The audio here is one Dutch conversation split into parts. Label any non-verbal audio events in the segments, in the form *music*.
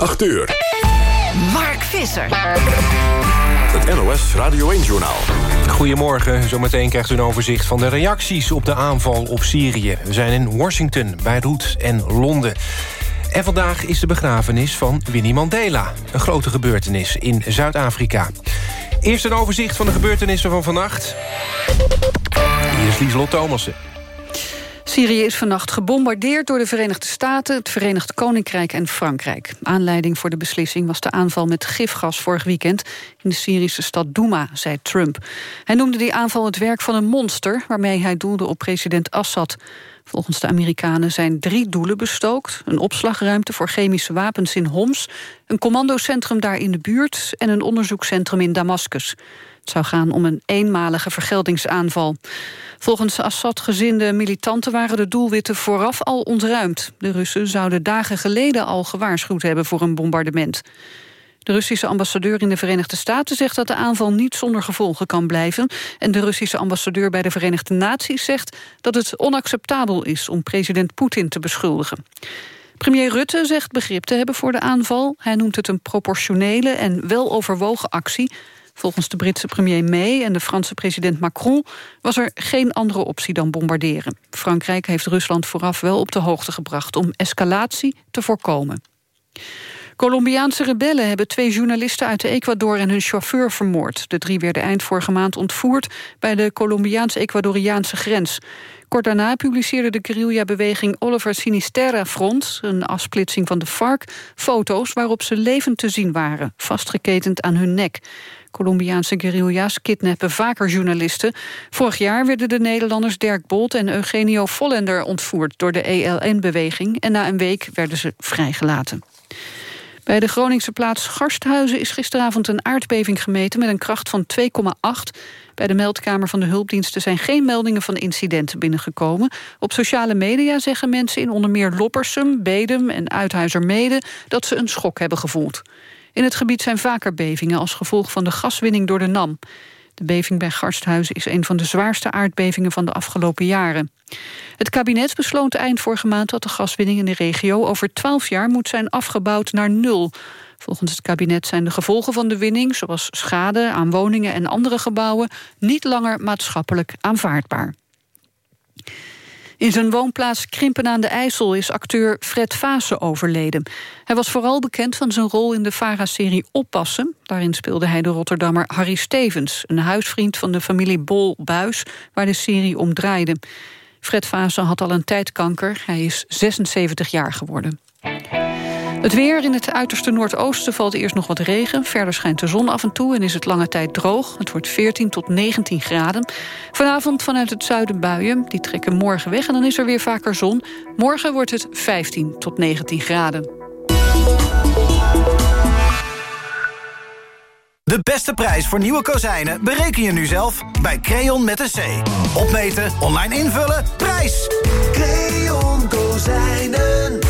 8 uur. Mark Visser. Het NOS Radio 1-journaal. Goedemorgen, zometeen krijgt u een overzicht van de reacties op de aanval op Syrië. We zijn in Washington, Beirut en Londen. En vandaag is de begrafenis van Winnie Mandela. Een grote gebeurtenis in Zuid-Afrika. Eerst een overzicht van de gebeurtenissen van vannacht. Hier is Lieselot Thomassen. Syrië is vannacht gebombardeerd door de Verenigde Staten... het Verenigd Koninkrijk en Frankrijk. Aanleiding voor de beslissing was de aanval met gifgas vorig weekend... in de Syrische stad Douma, zei Trump. Hij noemde die aanval het werk van een monster... waarmee hij doelde op president Assad. Volgens de Amerikanen zijn drie doelen bestookt. Een opslagruimte voor chemische wapens in Homs... een commandocentrum daar in de buurt... en een onderzoekscentrum in Damascus. Het zou gaan om een eenmalige vergeldingsaanval. Volgens Assad-gezinde militanten waren de doelwitten vooraf al ontruimd. De Russen zouden dagen geleden al gewaarschuwd hebben voor een bombardement. De Russische ambassadeur in de Verenigde Staten zegt dat de aanval niet zonder gevolgen kan blijven. En de Russische ambassadeur bij de Verenigde Naties zegt dat het onacceptabel is om president Poetin te beschuldigen. Premier Rutte zegt begrip te hebben voor de aanval. Hij noemt het een proportionele en weloverwogen actie. Volgens de Britse premier May en de Franse president Macron... was er geen andere optie dan bombarderen. Frankrijk heeft Rusland vooraf wel op de hoogte gebracht... om escalatie te voorkomen. Colombiaanse rebellen hebben twee journalisten uit Ecuador en hun chauffeur vermoord. De drie werden eind vorige maand ontvoerd bij de Colombiaans-Ecuadoriaanse grens. Kort daarna publiceerde de guerrilla-beweging Oliver Sinisterra Front... een afsplitsing van de FARC, foto's waarop ze levend te zien waren... vastgeketend aan hun nek. Colombiaanse guerrilla's kidnappen vaker journalisten. Vorig jaar werden de Nederlanders Dirk Bolt en Eugenio Vollender ontvoerd... door de ELN-beweging en na een week werden ze vrijgelaten. Bij de Groningse plaats Garsthuizen is gisteravond een aardbeving gemeten... met een kracht van 2,8. Bij de meldkamer van de hulpdiensten zijn geen meldingen van incidenten binnengekomen. Op sociale media zeggen mensen in onder meer Loppersum, Bedum en Uithuizermede... dat ze een schok hebben gevoeld. In het gebied zijn vaker bevingen als gevolg van de gaswinning door de NAM. De beving bij Garsthuizen is een van de zwaarste aardbevingen van de afgelopen jaren. Het kabinet besloot eind vorige maand dat de gaswinning in de regio over 12 jaar moet zijn afgebouwd naar nul. Volgens het kabinet zijn de gevolgen van de winning, zoals schade aan woningen en andere gebouwen, niet langer maatschappelijk aanvaardbaar. In zijn woonplaats Krimpen aan de IJssel is acteur Fred Vaassen overleden. Hij was vooral bekend van zijn rol in de VARA-serie Oppassen. Daarin speelde hij de Rotterdammer Harry Stevens... een huisvriend van de familie Bol Buis, waar de serie om draaide. Fred Vaassen had al een tijd kanker. Hij is 76 jaar geworden. Het weer in het uiterste noordoosten valt eerst nog wat regen. Verder schijnt de zon af en toe en is het lange tijd droog. Het wordt 14 tot 19 graden. Vanavond vanuit het zuiden buien. Die trekken morgen weg en dan is er weer vaker zon. Morgen wordt het 15 tot 19 graden. De beste prijs voor nieuwe kozijnen bereken je nu zelf bij Creon met een C. Opmeten, online invullen, prijs! Creon Kozijnen.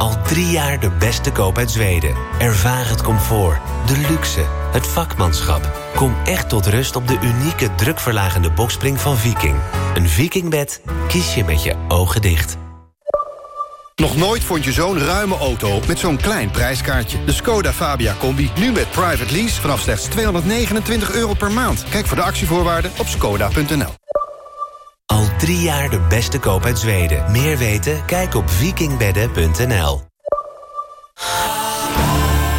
Al drie jaar de beste koop uit Zweden. Ervaar het comfort, de luxe, het vakmanschap. Kom echt tot rust op de unieke drukverlagende bokspring van Viking. Een Vikingbed kies je met je ogen dicht. Nog nooit vond je zo'n ruime auto met zo'n klein prijskaartje. De Skoda Fabia Combi, nu met private lease vanaf slechts 229 euro per maand. Kijk voor de actievoorwaarden op skoda.nl. Al drie jaar de beste koop uit Zweden. Meer weten? Kijk op vikingbedden.nl.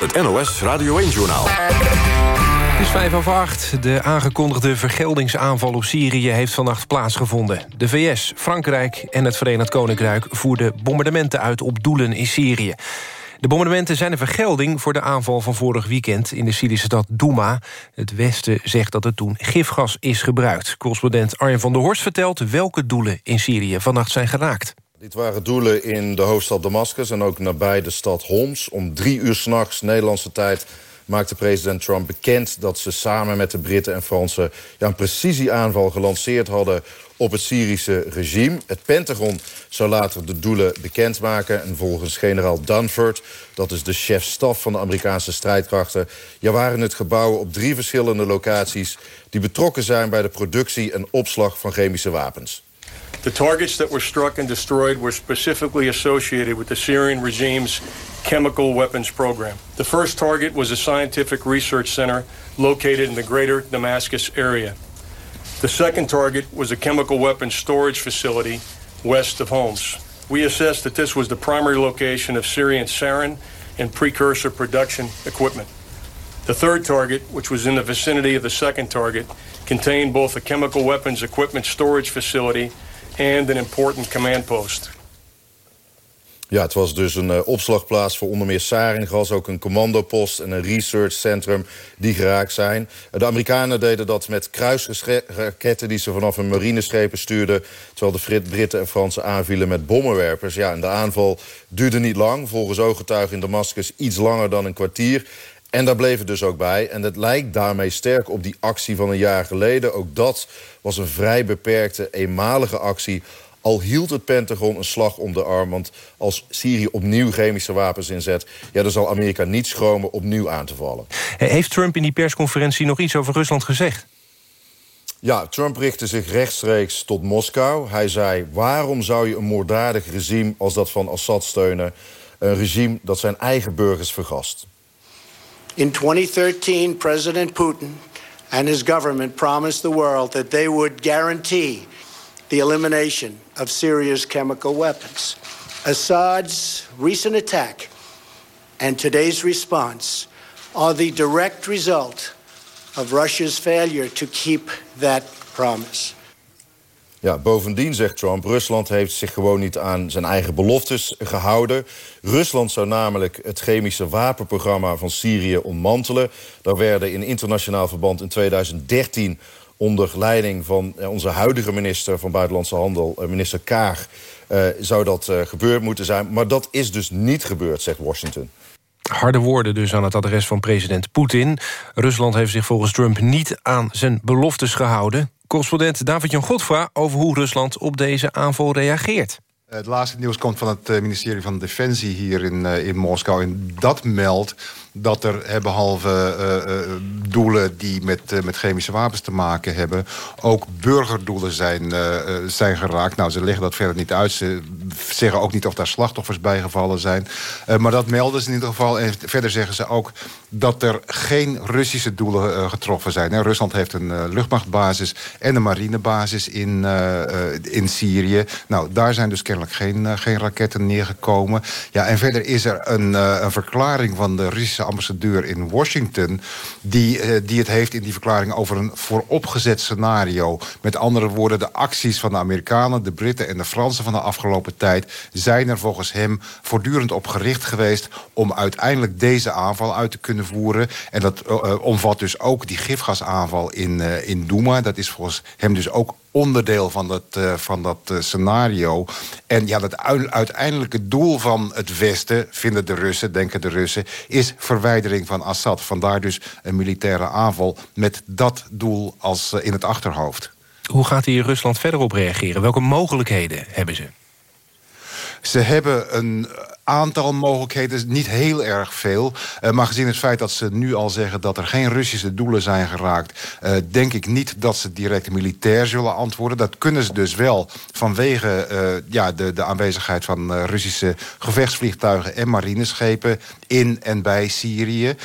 Het NOS Radio 1-journaal. Het is vijf over acht. De aangekondigde vergeldingsaanval op Syrië heeft vannacht plaatsgevonden. De VS, Frankrijk en het Verenigd Koninkrijk voerden bombardementen uit op doelen in Syrië. De bombardementen zijn een vergelding voor de aanval van vorig weekend... in de Syrische stad Douma. Het Westen zegt dat er toen gifgas is gebruikt. Correspondent Arjen van der Horst vertelt welke doelen in Syrië vannacht zijn geraakt. Dit waren doelen in de hoofdstad Damascus en ook nabij de stad Homs. Om drie uur s'nachts Nederlandse tijd maakte president Trump bekend... dat ze samen met de Britten en Fransen een precisieaanval gelanceerd hadden op het Syrische regime. Het Pentagon zou later de doelen bekendmaken. En volgens generaal Dunford, dat is de chef-staf van de Amerikaanse strijdkrachten... ja, waren het gebouwen op drie verschillende locaties... die betrokken zijn bij de productie en opslag van chemische wapens. The targets that were struck and destroyed were specifically associated with the Syrian regime's chemical weapons program. The first target was a scientific research center located in the greater Damascus area. The second target was a chemical weapons storage facility west of Homs. We assessed that this was the primary location of Syrian sarin and precursor production equipment. The third target, which was in the vicinity of the second target, contained both a chemical weapons equipment storage facility and an important command post. Ja, het was dus een uh, opslagplaats voor onder meer saringas... ook een commandopost en een researchcentrum die geraakt zijn. De Amerikanen deden dat met kruisraketten... die ze vanaf hun marineschepen stuurden... terwijl de Britten en Fransen aanvielen met bommenwerpers. Ja, en de aanval duurde niet lang. Volgens ooggetuigen in Damascus iets langer dan een kwartier. En daar bleef het dus ook bij. En het lijkt daarmee sterk op die actie van een jaar geleden. Ook dat was een vrij beperkte, eenmalige actie al hield het Pentagon een slag om de arm. Want als Syrië opnieuw chemische wapens inzet... Ja, dan zal Amerika niet schromen opnieuw aan te vallen. Heeft Trump in die persconferentie nog iets over Rusland gezegd? Ja, Trump richtte zich rechtstreeks tot Moskou. Hij zei, waarom zou je een moorddadig regime als dat van Assad steunen? Een regime dat zijn eigen burgers vergast. In 2013, President Putin and his government promised the world that they would guarantee the elimination of Syria's chemical weapons. Assad's recent attack and today's response are the direct result of Russia's failure to keep that promise. Ja, bovendien zegt Trump, Rusland heeft zich gewoon niet aan zijn eigen beloftes gehouden. Rusland zou namelijk het chemische wapenprogramma van Syrië ontmantelen. Daar werden in internationaal verband in 2013 onder leiding van eh, onze huidige minister van Buitenlandse Handel, eh, minister Kaag, uh, zou dat gebeurd moeten zijn. Maar dat is dus niet gebeurd, zegt Washington. Harde woorden dus aan het adres van president Poetin. Rusland heeft zich volgens Trump niet aan zijn beloftes gehouden. Correspondent David-Jan Godfra over hoe Rusland op deze aanval reageert. Het laatste nieuws komt van het ministerie van Defensie hier in, in Moskou. En dat meldt dat er behalve uh, doelen die met, uh, met chemische wapens te maken hebben... ook burgerdoelen zijn, zijn geraakt. Nou, ze leggen dat verder niet uit. Ze zeggen ook niet of daar slachtoffers bijgevallen zijn. maar dat melden ze in ieder geval. En verder zeggen ze ook dat er geen Russische doelen getroffen zijn. Rusland heeft een luchtmachtbasis en een marinebasis in, in Syrië. Nou, daar zijn dus kennelijk geen, geen raketten neergekomen. Ja, en verder is er een, een verklaring van de Russische ambassadeur in Washington... Die, uh, die het heeft in die verklaring over een vooropgezet scenario. Met andere woorden, de acties van de Amerikanen, de Britten en de Fransen... van de afgelopen tijd zijn er volgens hem voortdurend op gericht geweest... om uiteindelijk deze aanval uit te kunnen voeren. En dat uh, omvat dus ook die gifgasaanval in, in Douma. Dat is volgens hem dus ook onderdeel van dat, uh, van dat uh, scenario. En ja, het uiteindelijke doel van het Westen, vinden de Russen, denken de Russen... is verwijdering van Assad. Vandaar dus een militaire aanval met dat doel als uh, in het achterhoofd. Hoe gaat hier Rusland verder op reageren? Welke mogelijkheden hebben ze? Ze hebben een aantal mogelijkheden, niet heel erg veel. Uh, maar gezien het feit dat ze nu al zeggen dat er geen Russische doelen zijn geraakt... Uh, denk ik niet dat ze direct militair zullen antwoorden. Dat kunnen ze dus wel vanwege uh, ja, de, de aanwezigheid van Russische gevechtsvliegtuigen en marineschepen in en bij Syrië.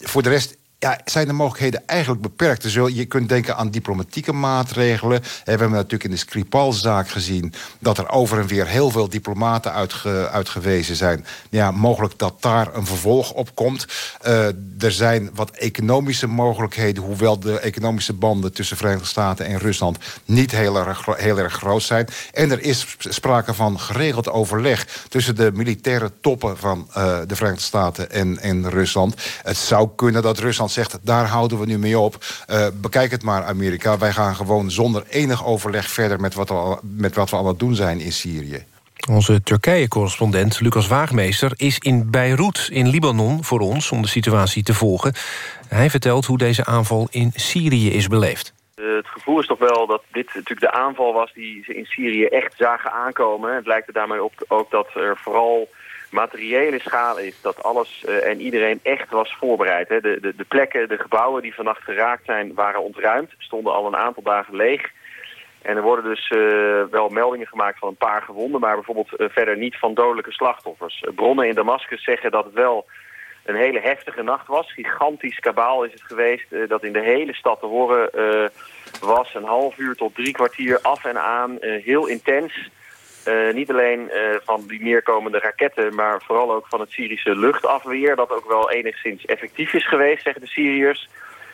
voor de rest ja, zijn de mogelijkheden eigenlijk beperkt. Dus je kunt denken aan diplomatieke maatregelen. We hebben natuurlijk in de Skripal-zaak gezien... dat er over en weer heel veel diplomaten uitge, uitgewezen zijn. Ja, mogelijk dat daar een vervolg op komt. Uh, er zijn wat economische mogelijkheden... hoewel de economische banden tussen Verenigde Staten en Rusland... niet heel erg, heel erg groot zijn. En er is sprake van geregeld overleg... tussen de militaire toppen van uh, de Verenigde Staten en, en Rusland. Het zou kunnen dat Rusland zegt, daar houden we nu mee op. Uh, bekijk het maar, Amerika. Wij gaan gewoon zonder enig overleg verder... met wat, we, met wat we aan het doen zijn in Syrië. Onze Turkije-correspondent Lucas Waagmeester is in Beirut in Libanon voor ons... om de situatie te volgen. Hij vertelt hoe deze aanval in Syrië is beleefd. Het gevoel is toch wel dat dit natuurlijk de aanval was die ze in Syrië echt zagen aankomen. Het lijkt er daarmee op ook dat er vooral materiële schade is. Dat alles uh, en iedereen echt was voorbereid. Hè. De, de, de plekken, de gebouwen die vannacht geraakt zijn, waren ontruimd. Stonden al een aantal dagen leeg. En er worden dus uh, wel meldingen gemaakt van een paar gewonden... maar bijvoorbeeld uh, verder niet van dodelijke slachtoffers. bronnen in Damascus zeggen dat het wel een hele heftige nacht was. Gigantisch kabaal is het geweest dat in de hele stad te horen was. Een half uur tot drie kwartier af en aan, heel intens... Uh, niet alleen uh, van die neerkomende raketten, maar vooral ook van het Syrische luchtafweer... dat ook wel enigszins effectief is geweest, zeggen de Syriërs.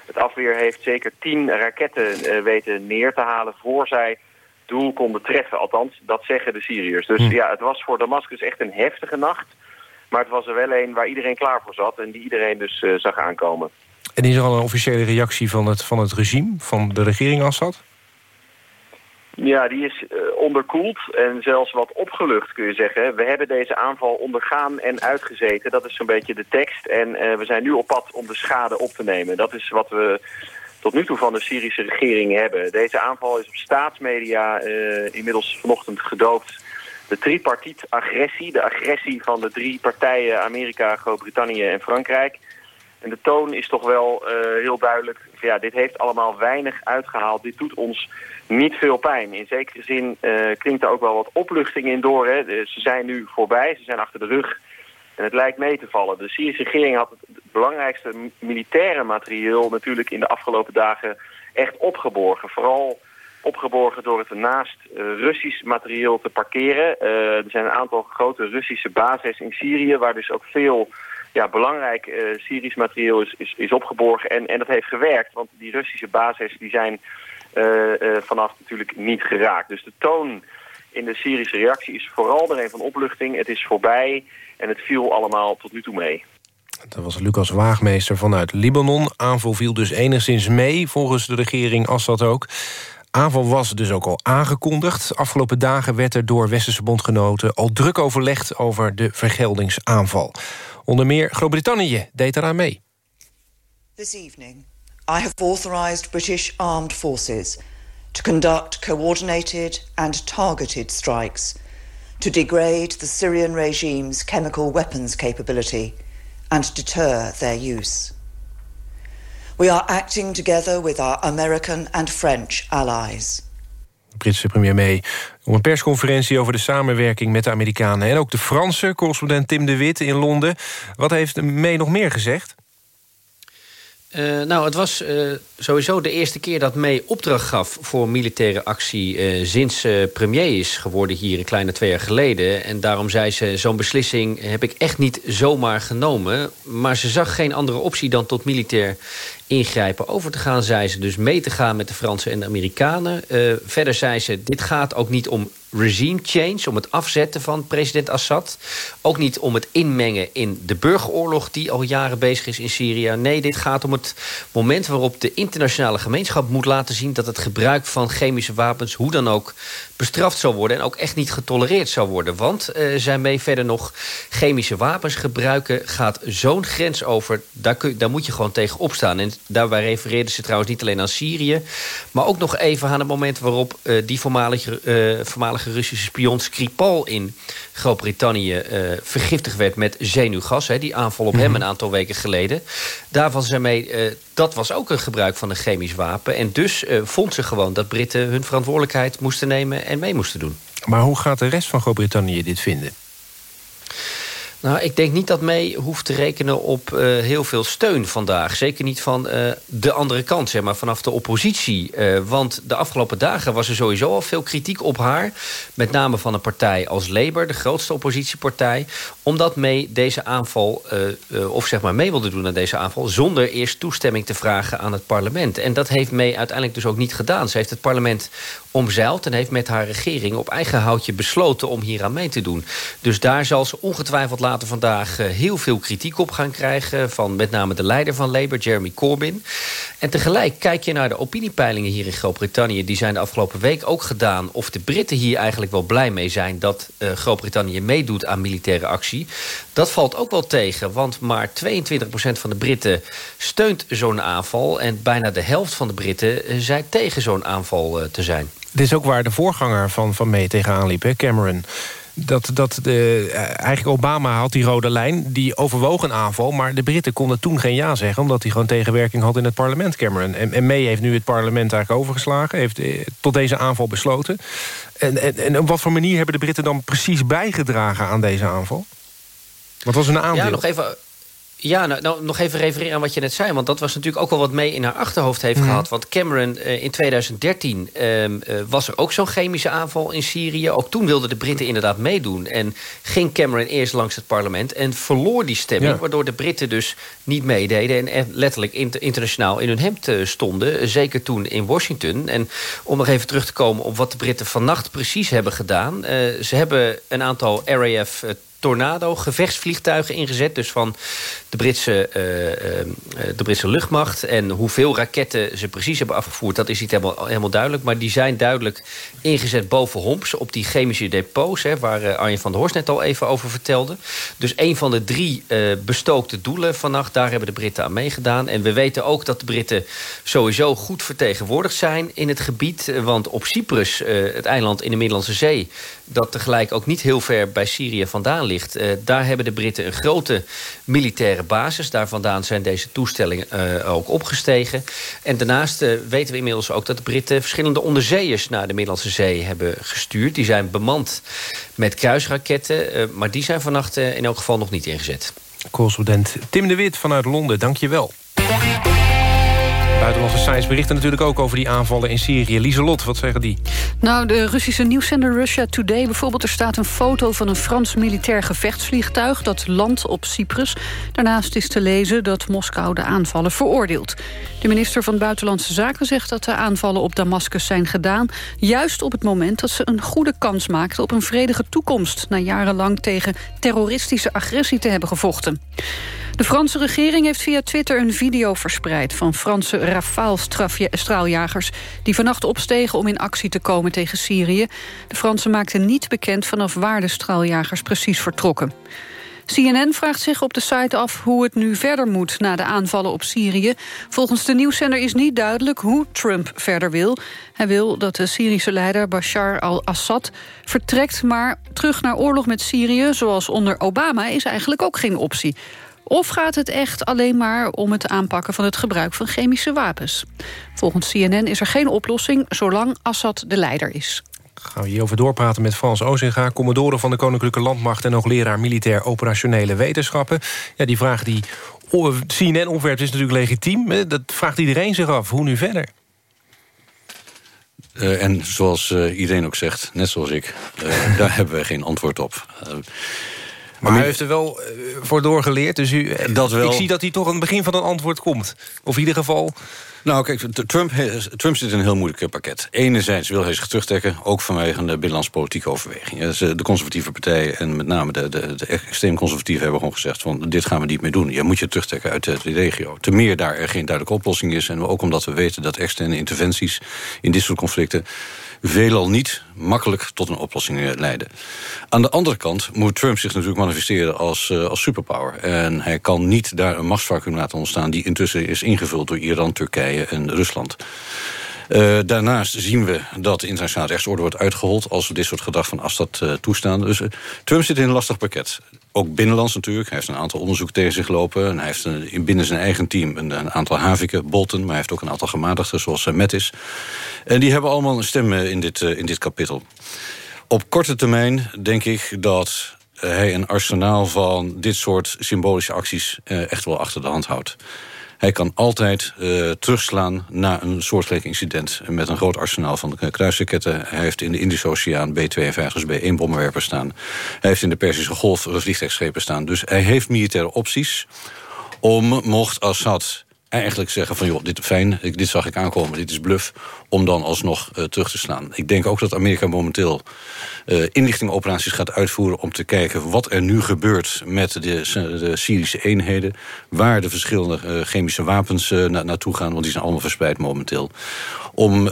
Het afweer heeft zeker tien raketten uh, weten neer te halen voor zij doel konden treffen. Althans, dat zeggen de Syriërs. Dus hm. ja, het was voor Damascus echt een heftige nacht. Maar het was er wel een waar iedereen klaar voor zat en die iedereen dus zag aankomen. En is er al een officiële reactie van het, van het regime, van de regering Assad? Ja, die is uh, onderkoeld en zelfs wat opgelucht kun je zeggen. We hebben deze aanval ondergaan en uitgezeten. Dat is zo'n beetje de tekst. En uh, we zijn nu op pad om de schade op te nemen. Dat is wat we tot nu toe van de Syrische regering hebben. Deze aanval is op staatsmedia uh, inmiddels vanochtend gedoopt. De tripartiet agressie, de agressie van de drie partijen Amerika, Groot-Brittannië en Frankrijk... En de toon is toch wel uh, heel duidelijk. Ja, dit heeft allemaal weinig uitgehaald. Dit doet ons niet veel pijn. In zekere zin uh, klinkt er ook wel wat opluchting in door. Hè. Ze zijn nu voorbij, ze zijn achter de rug. En het lijkt mee te vallen. De Syrische regering had het belangrijkste militaire materieel... natuurlijk in de afgelopen dagen echt opgeborgen. Vooral opgeborgen door het naast uh, Russisch materieel te parkeren. Er zijn een aantal grote Russische bases in Syrië... waar dus ook veel ja, belangrijk uh, Syrisch materieel is, is, is opgeborgen. En, en dat heeft gewerkt, want die Russische bases die zijn uh, uh, vanaf natuurlijk niet geraakt. Dus de toon in de Syrische reactie is vooral er een van opluchting. Het is voorbij en het viel allemaal tot nu toe mee. Dat was Lucas Waagmeester vanuit Libanon. Aanval viel dus enigszins mee, volgens de regering Assad ook. Aanval was dus ook al aangekondigd. Afgelopen dagen werd er door Westerse bondgenoten... al druk overlegd over de vergeldingsaanval. Onder meer Groot-Brittannië deed eraan mee. This evening, I have authorized British armed forces to conduct coordinated and targeted strikes to degrade the Syrian regime's chemical weapons capability and deter their use. We are acting together with our American and French allies. Britse premier May om een persconferentie over de samenwerking met de Amerikanen. En ook de Franse correspondent Tim de Wit in Londen. Wat heeft May nog meer gezegd? Uh, nou, het was uh, sowieso de eerste keer dat May opdracht gaf voor militaire actie... Uh, sinds premier is geworden hier een kleine twee jaar geleden. En daarom zei ze, zo'n beslissing heb ik echt niet zomaar genomen. Maar ze zag geen andere optie dan tot militair ingrijpen over te gaan, zei ze. Dus mee te gaan met de Fransen en de Amerikanen. verder zei ze, dit gaat ook niet om regime change, om het afzetten van president Assad. Ook niet om het inmengen in de burgeroorlog die al jaren bezig is in Syrië. Nee, dit gaat om het moment waarop de internationale gemeenschap moet laten zien... dat het gebruik van chemische wapens hoe dan ook bestraft zou worden... en ook echt niet getolereerd zou worden. Want, uh, zij mee verder nog, chemische wapens gebruiken gaat zo'n grens over... Daar, kun, daar moet je gewoon tegen opstaan. En daarbij refereerden ze trouwens niet alleen aan Syrië... maar ook nog even aan het moment waarop uh, die voormalige, uh, voormalige Russische spion Skripal... in Groot-Brittannië vergiftigd werd met zenuwgas. Hè, die aanval op mm -hmm. hem een aantal weken geleden. Daarvan zijn mee dat was ook een gebruik van een chemisch wapen. En dus uh, vond ze gewoon dat Britten hun verantwoordelijkheid moesten nemen en mee moesten doen. Maar hoe gaat de rest van Groot-Brittannië dit vinden? Nou, ik denk niet dat mee hoeft te rekenen op uh, heel veel steun vandaag. Zeker niet van uh, de andere kant, zeg maar, vanaf de oppositie. Uh, want de afgelopen dagen was er sowieso al veel kritiek op haar. Met name van een partij als Labour, de grootste oppositiepartij. Omdat mee deze aanval, of zeg maar mee wilde doen aan deze aanval... zonder eerst toestemming te vragen aan het parlement. En dat heeft mee uiteindelijk dus ook niet gedaan. Ze heeft het parlement omzeild en heeft met haar regering op eigen houtje besloten om hier aan mee te doen. Dus daar zal ze ongetwijfeld later vandaag eh, heel veel kritiek op gaan krijgen... van met name de leider van Labour, Jeremy Corbyn. En tegelijk kijk je naar de opiniepeilingen hier in Groot-Brittannië... die zijn de afgelopen week ook gedaan... of de Britten hier eigenlijk wel blij mee zijn... dat uh, Groot-Brittannië meedoet aan militaire actie. Dat valt ook wel tegen, want maar 22% van de Britten steunt zo'n aanval... en bijna de helft van de Britten uh, zei tegen zo'n aanval te zijn. Dit is ook waar de voorganger van, van mee tegenaan liep, Cameron dat, dat de, eh, eigenlijk Obama had die rode lijn, die overwoog een aanval... maar de Britten konden toen geen ja zeggen... omdat hij gewoon tegenwerking had in het parlement, Cameron. En, en May heeft nu het parlement eigenlijk overgeslagen... heeft eh, tot deze aanval besloten. En, en, en op wat voor manier hebben de Britten dan precies bijgedragen aan deze aanval? Wat was hun aandeel? Ja, nog even ja, nou, nou, nog even refereren aan wat je net zei. Want dat was natuurlijk ook wel wat mee in haar achterhoofd heeft mhm. gehad. Want Cameron uh, in 2013 uh, uh, was er ook zo'n chemische aanval in Syrië. Ook toen wilden de Britten inderdaad meedoen. En ging Cameron eerst langs het parlement en verloor die stemming. Waardoor de Britten dus niet meededen. En letterlijk internationaal in hun hemd eh, stonden. Zeker toen in Washington. En om nog even terug te komen op wat de Britten vannacht precies hebben gedaan. Eh, ze hebben een aantal RAF Tornado gevechtsvliegtuigen ingezet. Dus van de Britse, uh, uh, de Britse luchtmacht. En hoeveel raketten ze precies hebben afgevoerd... dat is niet helemaal, helemaal duidelijk. Maar die zijn duidelijk ingezet boven Homs... op die chemische depots... Hè, waar Arjen van der Horst net al even over vertelde. Dus een van de drie bestookte doelen vannacht... daar hebben de Britten aan meegedaan. En we weten ook dat de Britten sowieso goed vertegenwoordigd zijn... in het gebied. Want op Cyprus, het eiland in de Middellandse Zee... dat tegelijk ook niet heel ver bij Syrië vandaan ligt... daar hebben de Britten een grote militaire basis. Daar vandaan zijn deze toestellingen uh, ook opgestegen. En daarnaast uh, weten we inmiddels ook dat de Britten... verschillende onderzeeërs naar de Middellandse Zee hebben gestuurd. Die zijn bemand met kruisraketten. Uh, maar die zijn vannacht in elk geval nog niet ingezet. Correspondent Tim de Wit vanuit Londen, dank je wel. Buitenlandse sites berichten natuurlijk ook over die aanvallen in Syrië. Lieselot, wat zeggen die? Nou, de Russische nieuwszender Russia Today bijvoorbeeld... er staat een foto van een Frans militair gevechtsvliegtuig... dat landt op Cyprus. Daarnaast is te lezen dat Moskou de aanvallen veroordeelt. De minister van Buitenlandse Zaken zegt dat de aanvallen op Damascus zijn gedaan... juist op het moment dat ze een goede kans maakten op een vredige toekomst... na jarenlang tegen terroristische agressie te hebben gevochten. De Franse regering heeft via Twitter een video verspreid... van Franse Rafale-straaljagers die vannacht opstegen... om in actie te komen tegen Syrië. De Fransen maakten niet bekend vanaf waar de straaljagers precies vertrokken. CNN vraagt zich op de site af hoe het nu verder moet... na de aanvallen op Syrië. Volgens de nieuwszender is niet duidelijk hoe Trump verder wil. Hij wil dat de Syrische leider Bashar al-Assad vertrekt... maar terug naar oorlog met Syrië, zoals onder Obama... is eigenlijk ook geen optie. Of gaat het echt alleen maar om het aanpakken van het gebruik van chemische wapens? Volgens CNN is er geen oplossing zolang Assad de leider is gaan we hierover doorpraten met Frans Ozinga... commodore van de Koninklijke Landmacht... en hoogleraar militair operationele wetenschappen. Ja, die vraag die CNN opwerpt is natuurlijk legitiem. Dat vraagt iedereen zich af. Hoe nu verder? Uh, en zoals uh, iedereen ook zegt, net zoals ik... Uh, *laughs* daar hebben we geen antwoord op. Maar hij heeft er wel eh, voor doorgeleerd. Dus u, eh, dat wel. ik zie dat hij toch aan het begin van een antwoord komt. Of in ieder geval... Nou, kijk, Trump, Trump zit in een heel moeilijk pakket. Enerzijds wil hij zich terugtrekken, ook vanwege de binnenlandse politieke overweging. Dus de conservatieve partij en met name de, de, de extreem conservatieven hebben gewoon gezegd... van dit gaan we niet meer doen. Je moet je terugtrekken uit de, regio. Ten meer daar er geen duidelijke oplossing is. En ook omdat we weten dat externe interventies in dit soort conflicten veelal niet makkelijk tot een oplossing eh, leiden. Aan de andere kant moet Trump zich natuurlijk manifesteren als, uh, als superpower. En hij kan niet daar een machtsvacuum laten ontstaan... die intussen is ingevuld door Iran, Turkije en Rusland. Uh, daarnaast zien we dat de internationale rechtsorde wordt uitgehold... als we dit soort gedrag van Assad uh, toestaan. Dus uh, Trump zit in een lastig pakket. Ook binnenlands natuurlijk. Hij heeft een aantal onderzoeken tegen zich lopen. En hij heeft binnen zijn eigen team een, een, aantal haviken, Bolton... maar hij heeft ook een aantal gematigden, zoals Mattis. En die hebben allemaal een stem in dit, in dit kapitel. Op korte termijn denk ik dat hij een arsenaal van dit soort symbolische acties eh, echt wel achter de hand houdt. Hij kan altijd uh, terugslaan naar een soortgelijk incident... met een groot arsenaal van kruisraketten. Hij heeft in de Indische Oceaan B-52's B-1-bommenwerpers staan. Hij heeft in de Persische Golf vliegtuigschepen staan. Dus hij heeft militaire opties om, mocht Assad eigenlijk zeggen van... joh, dit fijn, dit zag ik aankomen, dit is bluff... om dan alsnog uh, terug te slaan. Ik denk ook dat Amerika momenteel uh, inlichtingoperaties gaat uitvoeren... om te kijken wat er nu gebeurt met de, de Syrische eenheden... waar de verschillende uh, chemische wapens na, naartoe gaan... want die zijn allemaal verspreid momenteel om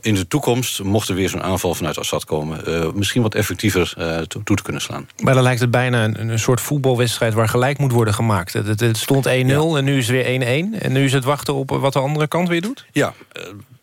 in de toekomst, mocht er weer zo'n aanval vanuit Assad komen... Misschien wat effectiever toe, toe, te kunnen slaan. Maar dan lijkt het bijna een, een soort voetbalwedstrijd... waar gelijk moet worden gemaakt. Het, het stond 1-0 ja. en nu is het weer 1-1. En nu is het wachten op wat de andere kant weer doet? Ja,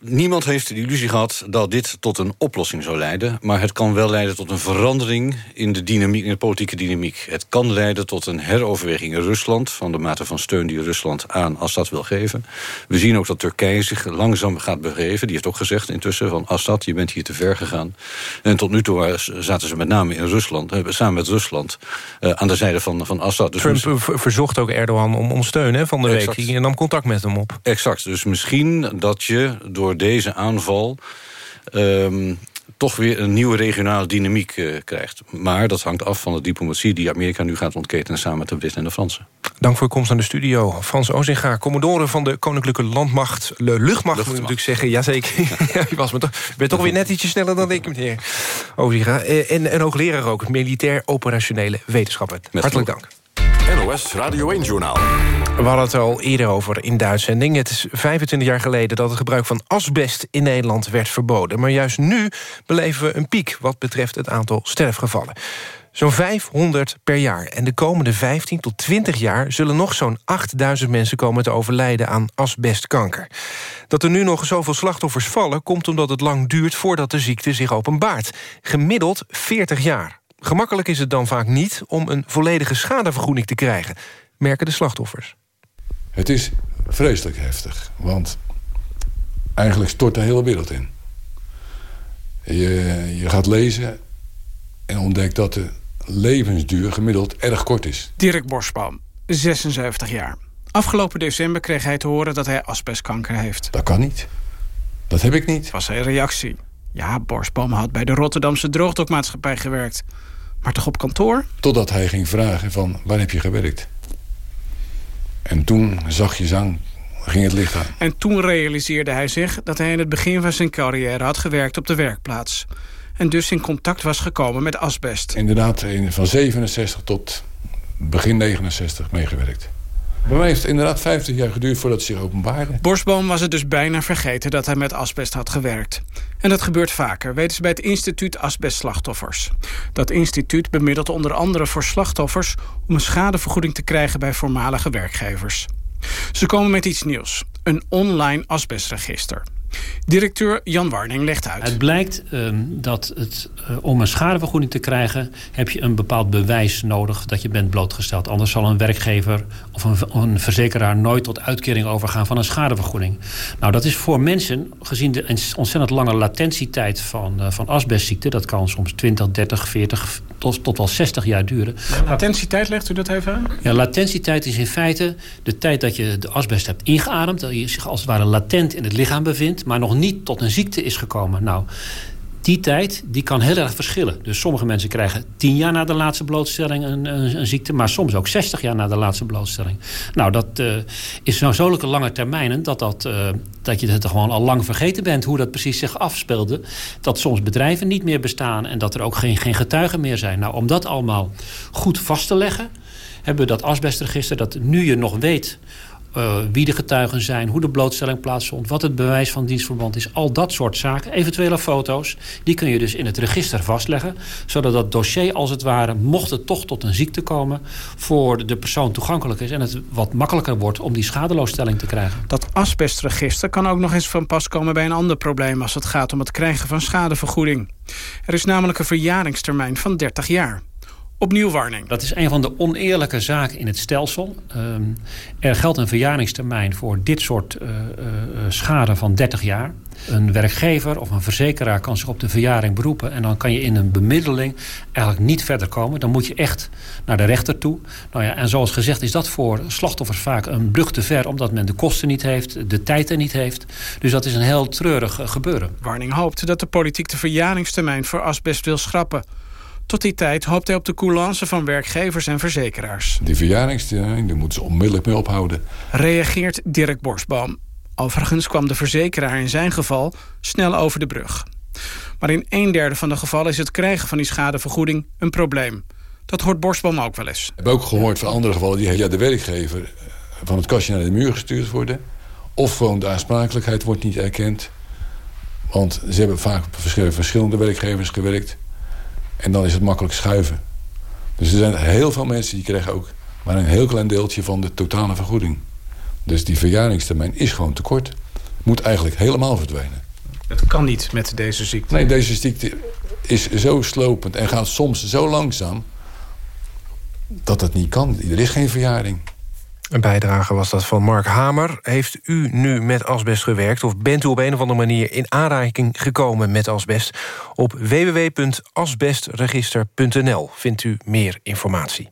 niemand heeft de illusie gehad dat dit tot een oplossing zou leiden. Maar het kan wel leiden tot een verandering in de, dynamiek, in de politieke dynamiek. Het kan leiden tot een heroverweging in Rusland... van de mate van steun die Rusland aan Assad wil geven. We zien ook dat Turkije zich langzaam gaat begeven. Die heeft ook gezegd intussen van Assad, je bent hier te ver gegaan. En tot nu toe zaten ze met name in Rusland, samen met Rusland... Uh, aan de zijde van, van Assad. Dus Trump verzocht ook Erdogan om, om steun hè, van de exact. week. Je nam contact met hem op. Exact, dus misschien dat je door door deze aanval... Um, toch weer een nieuwe regionale dynamiek uh, krijgt. Maar dat hangt af van de diplomatie die Amerika nu gaat ontketenen... samen met de Britten en de Fransen. Dank voor je komst aan de studio. Frans Ozinga, commodore van de Koninklijke Landmacht... De luchtmacht, luchtmacht. moet je natuurlijk zeggen. Jazeker. ja, *laughs* je was me toch, ben toch weer net ietsje sneller dan ik, meneer Ozinga. Eh, en, en hoogleraar ook, militair operationele wetenschappen. Hartelijk dank. NOS Radio 1-journaal. We hadden het al eerder over in de. Het is 25 jaar geleden dat het gebruik van asbest in Nederland werd verboden. Maar juist nu beleven we een piek wat betreft het aantal sterfgevallen. Zo'n 500 per jaar. En de komende 15 tot 20 jaar zullen nog zo'n 8000 mensen komen te overlijden aan asbestkanker. Dat er nu nog zoveel slachtoffers vallen komt omdat het lang duurt voordat de ziekte zich openbaart. Gemiddeld 40 jaar. Gemakkelijk is het dan vaak niet om een volledige schadevergoeding te krijgen, merken de slachtoffers. Het is vreselijk heftig, want eigenlijk stort de hele wereld in. Je, je gaat lezen en ontdekt dat de levensduur gemiddeld erg kort is. Dirk Borsbaum, 76 jaar. Afgelopen december kreeg hij te horen dat hij asbestkanker heeft. Dat kan niet. Dat heb ik niet. Was zijn reactie. Ja, Borsbaum had bij de Rotterdamse droogdokmaatschappij gewerkt. Maar toch op kantoor? Totdat hij ging vragen van, waar heb je gewerkt? En toen zag je zang, ging het licht aan. En toen realiseerde hij zich dat hij in het begin van zijn carrière had gewerkt op de werkplaats. En dus in contact was gekomen met asbest. Inderdaad, van 67 tot begin 69 meegewerkt. Bij mij heeft het inderdaad 50 jaar geduurd voordat het zich openbaarde. Borsboom was het dus bijna vergeten dat hij met asbest had gewerkt. En dat gebeurt vaker, weten ze bij het instituut Asbestslachtoffers. Dat instituut bemiddelt onder andere voor slachtoffers... om een schadevergoeding te krijgen bij voormalige werkgevers. Ze komen met iets nieuws. Een online asbestregister. Directeur Jan Warning legt uit. Het blijkt uh, dat het, uh, om een schadevergoeding te krijgen... heb je een bepaald bewijs nodig dat je bent blootgesteld. Anders zal een werkgever of een, een, verzekeraar... nooit tot uitkering overgaan van een schadevergoeding. Nou, dat is voor mensen, gezien de ontzettend lange latentietijd van, uh, van asbestziekte... dat kan soms 20, 30, 40 tot, tot wel 60 jaar duren. Latentietijd, legt u dat even aan? Ja, latentietijd is in feite de tijd dat je de asbest hebt ingeademd... dat je zich als het ware latent in het lichaam bevindt... maar nog niet tot een ziekte is gekomen. Nou, die tijd die kan heel erg verschillen. Dus sommige mensen krijgen 10 jaar na de laatste blootstelling een, een, ziekte... maar soms ook 60 jaar na de laatste blootstelling. Nou, dat uh, is nou zulke lange termijnen... Dat, dat, uh, dat je het gewoon al lang vergeten bent hoe dat precies zich afspeelde. Dat soms bedrijven niet meer bestaan... en dat er ook geen, geen getuigen meer zijn. Nou, om dat allemaal goed vast te leggen... hebben we dat asbestregister dat nu je nog weet uh, wie de getuigen zijn, hoe de blootstelling plaatsvond... wat het bewijs van dienstverband is, al dat soort zaken. Eventuele foto's, die kun je dus in het register vastleggen... zodat dat dossier als het ware, mocht het toch tot een ziekte komen... voor de persoon toegankelijk is en het wat makkelijker wordt... om die schadeloosstelling te krijgen. Dat asbestregister kan ook nog eens van pas komen bij een ander probleem... als het gaat om het krijgen van schadevergoeding. Er is namelijk een verjaringstermijn van 30 jaar. Opnieuw warning. Dat is een van de oneerlijke zaken in het stelsel. Ehm, er geldt een verjaringstermijn voor dit soort uh, uh, schade van 30 jaar. Een werkgever of een verzekeraar kan zich op de verjaring beroepen... en dan kan je in een bemiddeling eigenlijk niet verder komen. Dan moet je echt naar de rechter toe. Nou ja, en zoals gezegd is dat voor slachtoffers vaak een brug te ver... omdat men de kosten niet heeft, de tijd er niet heeft. Dus dat is een heel treurig gebeuren. Warning hoopt dat de politiek de verjaringstermijn voor asbest wil schrappen. Tot die tijd hoopt hij op de coulance van werkgevers en verzekeraars. Die verjaringstermijn, daar moeten ze onmiddellijk mee ophouden. Reageert Dirk Borsboom. Overigens kwam de verzekeraar in zijn geval snel over de brug. Maar in een derde van de gevallen is het krijgen van die schadevergoeding een probleem. Dat hoort Borsboom ook wel eens. Ik heb ook gehoord van andere gevallen die ja, de werkgever van het kastje naar de muur gestuurd worden. Of gewoon de aansprakelijkheid wordt niet erkend. Want ze hebben vaak op verschillende werkgevers gewerkt. En dan is het makkelijk schuiven. Dus er zijn heel veel mensen die krijgen ook maar een heel klein deeltje van de totale vergoeding. Dus die verjaringstermijn is gewoon te kort. Moet eigenlijk helemaal verdwijnen. Dat kan niet met deze ziekte. Nee, deze ziekte is zo slopend en gaat soms zo langzaam... dat het niet kan. Er is geen verjaring. Een bijdrage was dat van Mark Hamer. Heeft u nu met asbest gewerkt... of bent u op een of andere manier in aanraking gekomen met asbest? Op www.asbestregister.nl vindt u meer informatie.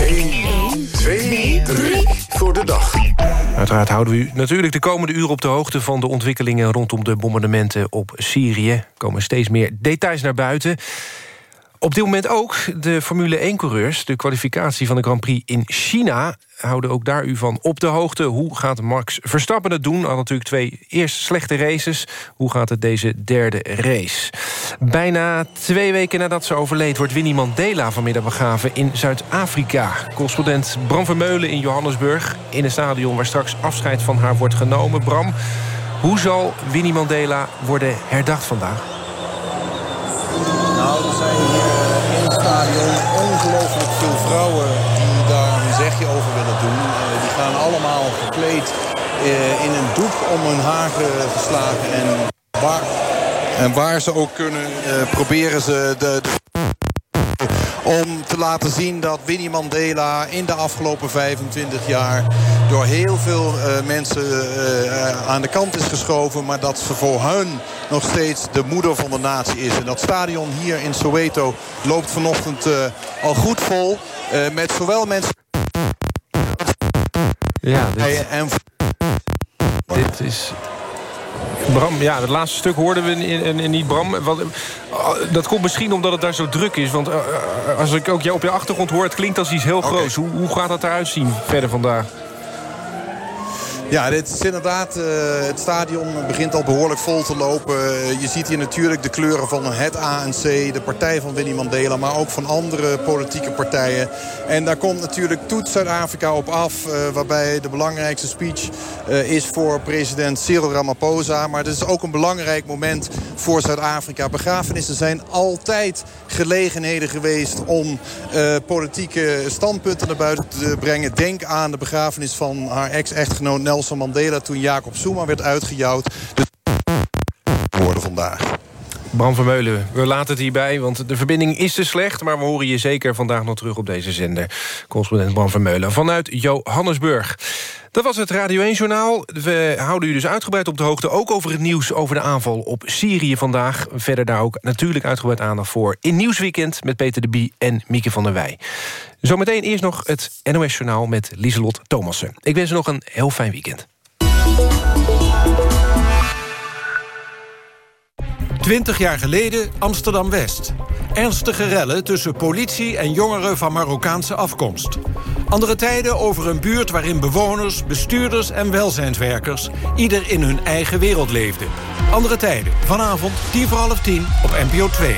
1, 2, 3 voor de dag. Uiteraard houden we u natuurlijk de komende uren op de hoogte... van de ontwikkelingen rondom de bombardementen op Syrië. Er komen steeds meer details naar buiten... Op dit moment ook de Formule 1-coureurs. De kwalificatie van de Grand Prix in China houden ook daar u van op de hoogte. Hoe gaat Max Verstappen het doen? Al natuurlijk twee eerst slechte races. Hoe gaat het deze derde race? Bijna twee weken nadat ze overleed... wordt Winnie Mandela vanmiddag begraven in Zuid-Afrika. Correspondent Bram Vermeulen in Johannesburg... in een stadion waar straks afscheid van haar wordt genomen. Bram, hoe zal Winnie Mandela worden herdacht vandaag? Vrouwen die daar een zegje over willen doen. Uh, die gaan allemaal gekleed uh, in een doek om hun haar geslagen. En waar, en waar ze ook kunnen, proberen ze de, de om te laten zien dat Winnie Mandela in de afgelopen 25 jaar... door heel veel uh, mensen uh, aan de kant is geschoven... maar dat ze voor hun nog steeds de moeder van de natie is. En dat stadion hier in Soweto loopt vanochtend uh, al goed vol... met zowel mensen... Ja, dit... En... Dit is Bram, ja, het laatste stuk hoorden we in, in, niet, Bram. Want, dat komt misschien omdat het daar zo druk is. Want uh, als ik ook jou op je achtergrond hoor... het klinkt als iets heel okay. groots. Hoe, hoe gaat dat eruit zien verder vandaag? Ja, dit is inderdaad, uh, het stadion begint al behoorlijk vol te lopen. Je ziet hier natuurlijk de kleuren van het ANC, de partij van Winnie Mandela... maar ook van andere politieke partijen. En daar komt natuurlijk Toet Zuid-Afrika op af... Uh, waarbij de belangrijkste speech is voor president Cyril Ramaphosa. Maar het is ook een belangrijk moment voor Zuid-Afrika. Begrafenissen zijn altijd gelegenheden geweest... om politieke standpunten naar buiten te brengen. Denk aan de begrafenis van haar ex-echtgenoot Nelson Nelson Mandela toen Jacob Zuma werd uitgejouwd. De woorden vandaag. Bram Vermeulen, we laten het hierbij, want de verbinding is te slecht... maar we horen je zeker vandaag nog terug op deze zender. Correspondent Bram Vermeulen vanuit Johannesburg. Dat was het Radio 1-journaal. We houden u dus uitgebreid op de hoogte... ook over het nieuws over de aanval op Syrië vandaag. Verder daar ook natuurlijk uitgebreid aandacht voor... in Nieuwsweekend met Peter de Bie en Mieke van der Wij. Zometeen eerst nog het NOS-journaal met Lieselot Thomassen. Ik wens u nog een heel fijn weekend. 20 jaar geleden Amsterdam-West. Ernstige rellen tussen politie en jongeren van Marokkaanse afkomst. Andere tijden over een buurt waarin bewoners, bestuurders en welzijnswerkers... ieder in hun eigen wereld leefden. Andere tijden, vanavond tien voor half tien op NPO 2.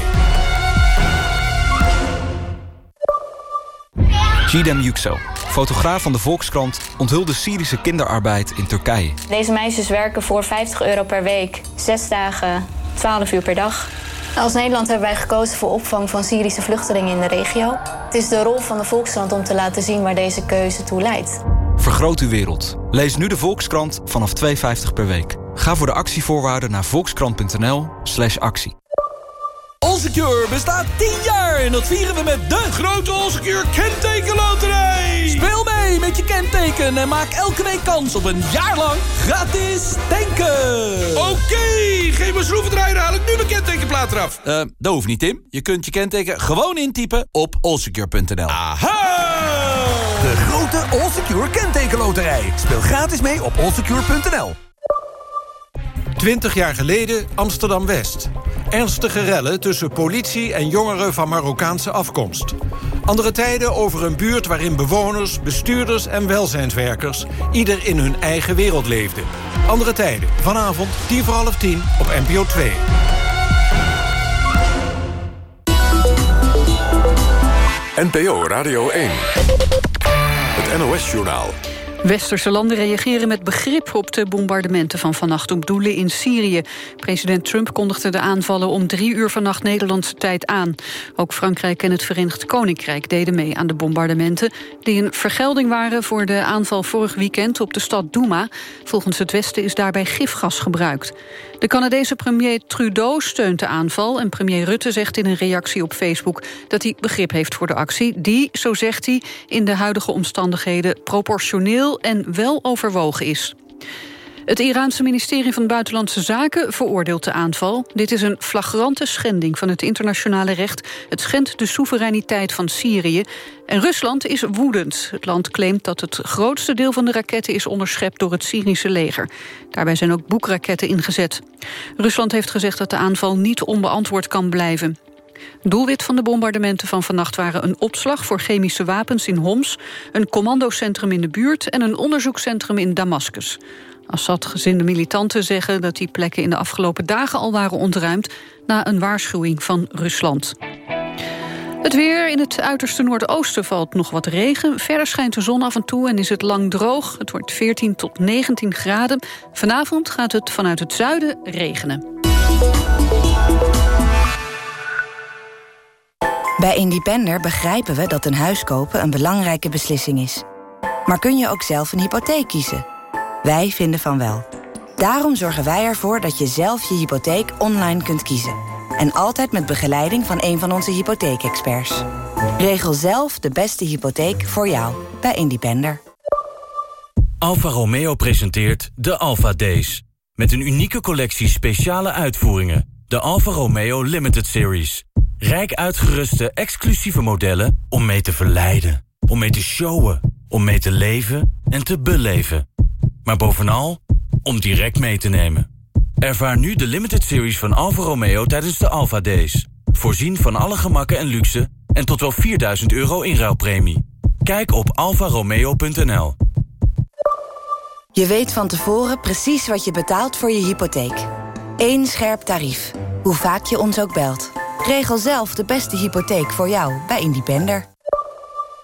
Gidem Yüksel, fotograaf van de Volkskrant... onthulde Syrische kinderarbeid in Turkije. Deze meisjes werken voor 50 euro per week. Zes dagen, 12 uur per dag. Als Nederland hebben wij gekozen voor opvang van Syrische vluchtelingen in de regio. Het is de rol van de Volkskrant om te laten zien waar deze keuze toe leidt. Vergroot uw wereld. Lees nu de Volkskrant vanaf 2,50 per week. Ga voor de actievoorwaarden naar volkskrant.nl slash actie. Allsecure bestaat 10 jaar en dat vieren we met de grote Allsecure kentekenloterij. Speel mee met je kenteken en maak elke week kans op een jaar lang gratis tanken. Oké, geef me schroevendraaier, haal ik nu mijn kentekenplaat eraf. Eh, dat hoeft niet, Tim. Je kunt je kenteken gewoon intypen op allsecure.nl. Aha! De grote Allsecure kentekenloterij. Speel gratis mee op allsecure.nl. 20 jaar geleden Amsterdam-West. Ernstige rellen tussen politie en jongeren van Marokkaanse afkomst. Andere tijden over een buurt waarin bewoners, bestuurders en welzijnswerkers... ieder in hun eigen wereld leefden. Andere tijden, vanavond, tien voor half tien op NPO 2. NPO Radio 1. Het NOS-journaal. Westerse landen reageren met begrip op de bombardementen van vannacht op doelen in Syrië. President Trump kondigde de aanvallen om drie uur vannacht Nederlandse tijd aan. Ook Frankrijk en het Verenigd Koninkrijk deden mee aan de bombardementen... die een vergelding waren voor de aanval vorig weekend op de stad Douma. Volgens het Westen is daarbij gifgas gebruikt. De Canadese premier Trudeau steunt de aanval... en premier Rutte zegt in een reactie op Facebook dat hij begrip heeft voor de actie... die, zo zegt hij, in de huidige omstandigheden proportioneel en wel overwogen is. Het Iraanse ministerie van Buitenlandse Zaken veroordeelt de aanval. Dit is een flagrante schending van het internationale recht. Het schendt de soevereiniteit van Syrië. En Rusland is woedend. Het land claimt dat het grootste deel van de raketten is onderschept door het Syrische leger. Daarbij zijn ook boekraketten ingezet. Rusland heeft gezegd dat de aanval niet onbeantwoord kan blijven. Doelwit van de bombardementen van vannacht waren een opslag voor chemische wapens in Homs, een commandocentrum in de buurt en een onderzoekscentrum in Damascus. Assad-gezinde militanten zeggen dat die plekken in de afgelopen dagen al waren ontruimd na een waarschuwing van Rusland. Het weer in het uiterste noordoosten valt nog wat regen. Verder schijnt de zon af en toe en is het lang droog. Het wordt 14 tot 19 graden. Vanavond gaat het vanuit het zuiden regenen. Bij Independer begrijpen we dat een huis kopen een belangrijke beslissing is. Maar kun je ook zelf een hypotheek kiezen? Wij vinden van wel. Daarom zorgen wij ervoor dat je zelf je hypotheek online kunt kiezen. En altijd met begeleiding van een van onze hypotheekexperts. Regel zelf de beste hypotheek voor jou bij Independer. Alfa Romeo presenteert de Alfa Days. Met een unieke collectie speciale uitvoeringen. De Alfa Romeo Limited Series. Rijk uitgeruste exclusieve modellen om mee te verleiden. Om mee te showen. Om mee te leven en te beleven. Maar bovenal om direct mee te nemen. Ervaar nu de limited series van Alfa Romeo tijdens de Alfa Days. Voorzien van alle gemakken en luxe en tot wel 4000 euro inruilpremie. Kijk op alfaromeo.nl. Je weet van tevoren precies wat je betaalt voor je hypotheek. Eén scherp tarief, hoe vaak je ons ook belt. Regel zelf de beste hypotheek voor jou bij Independer.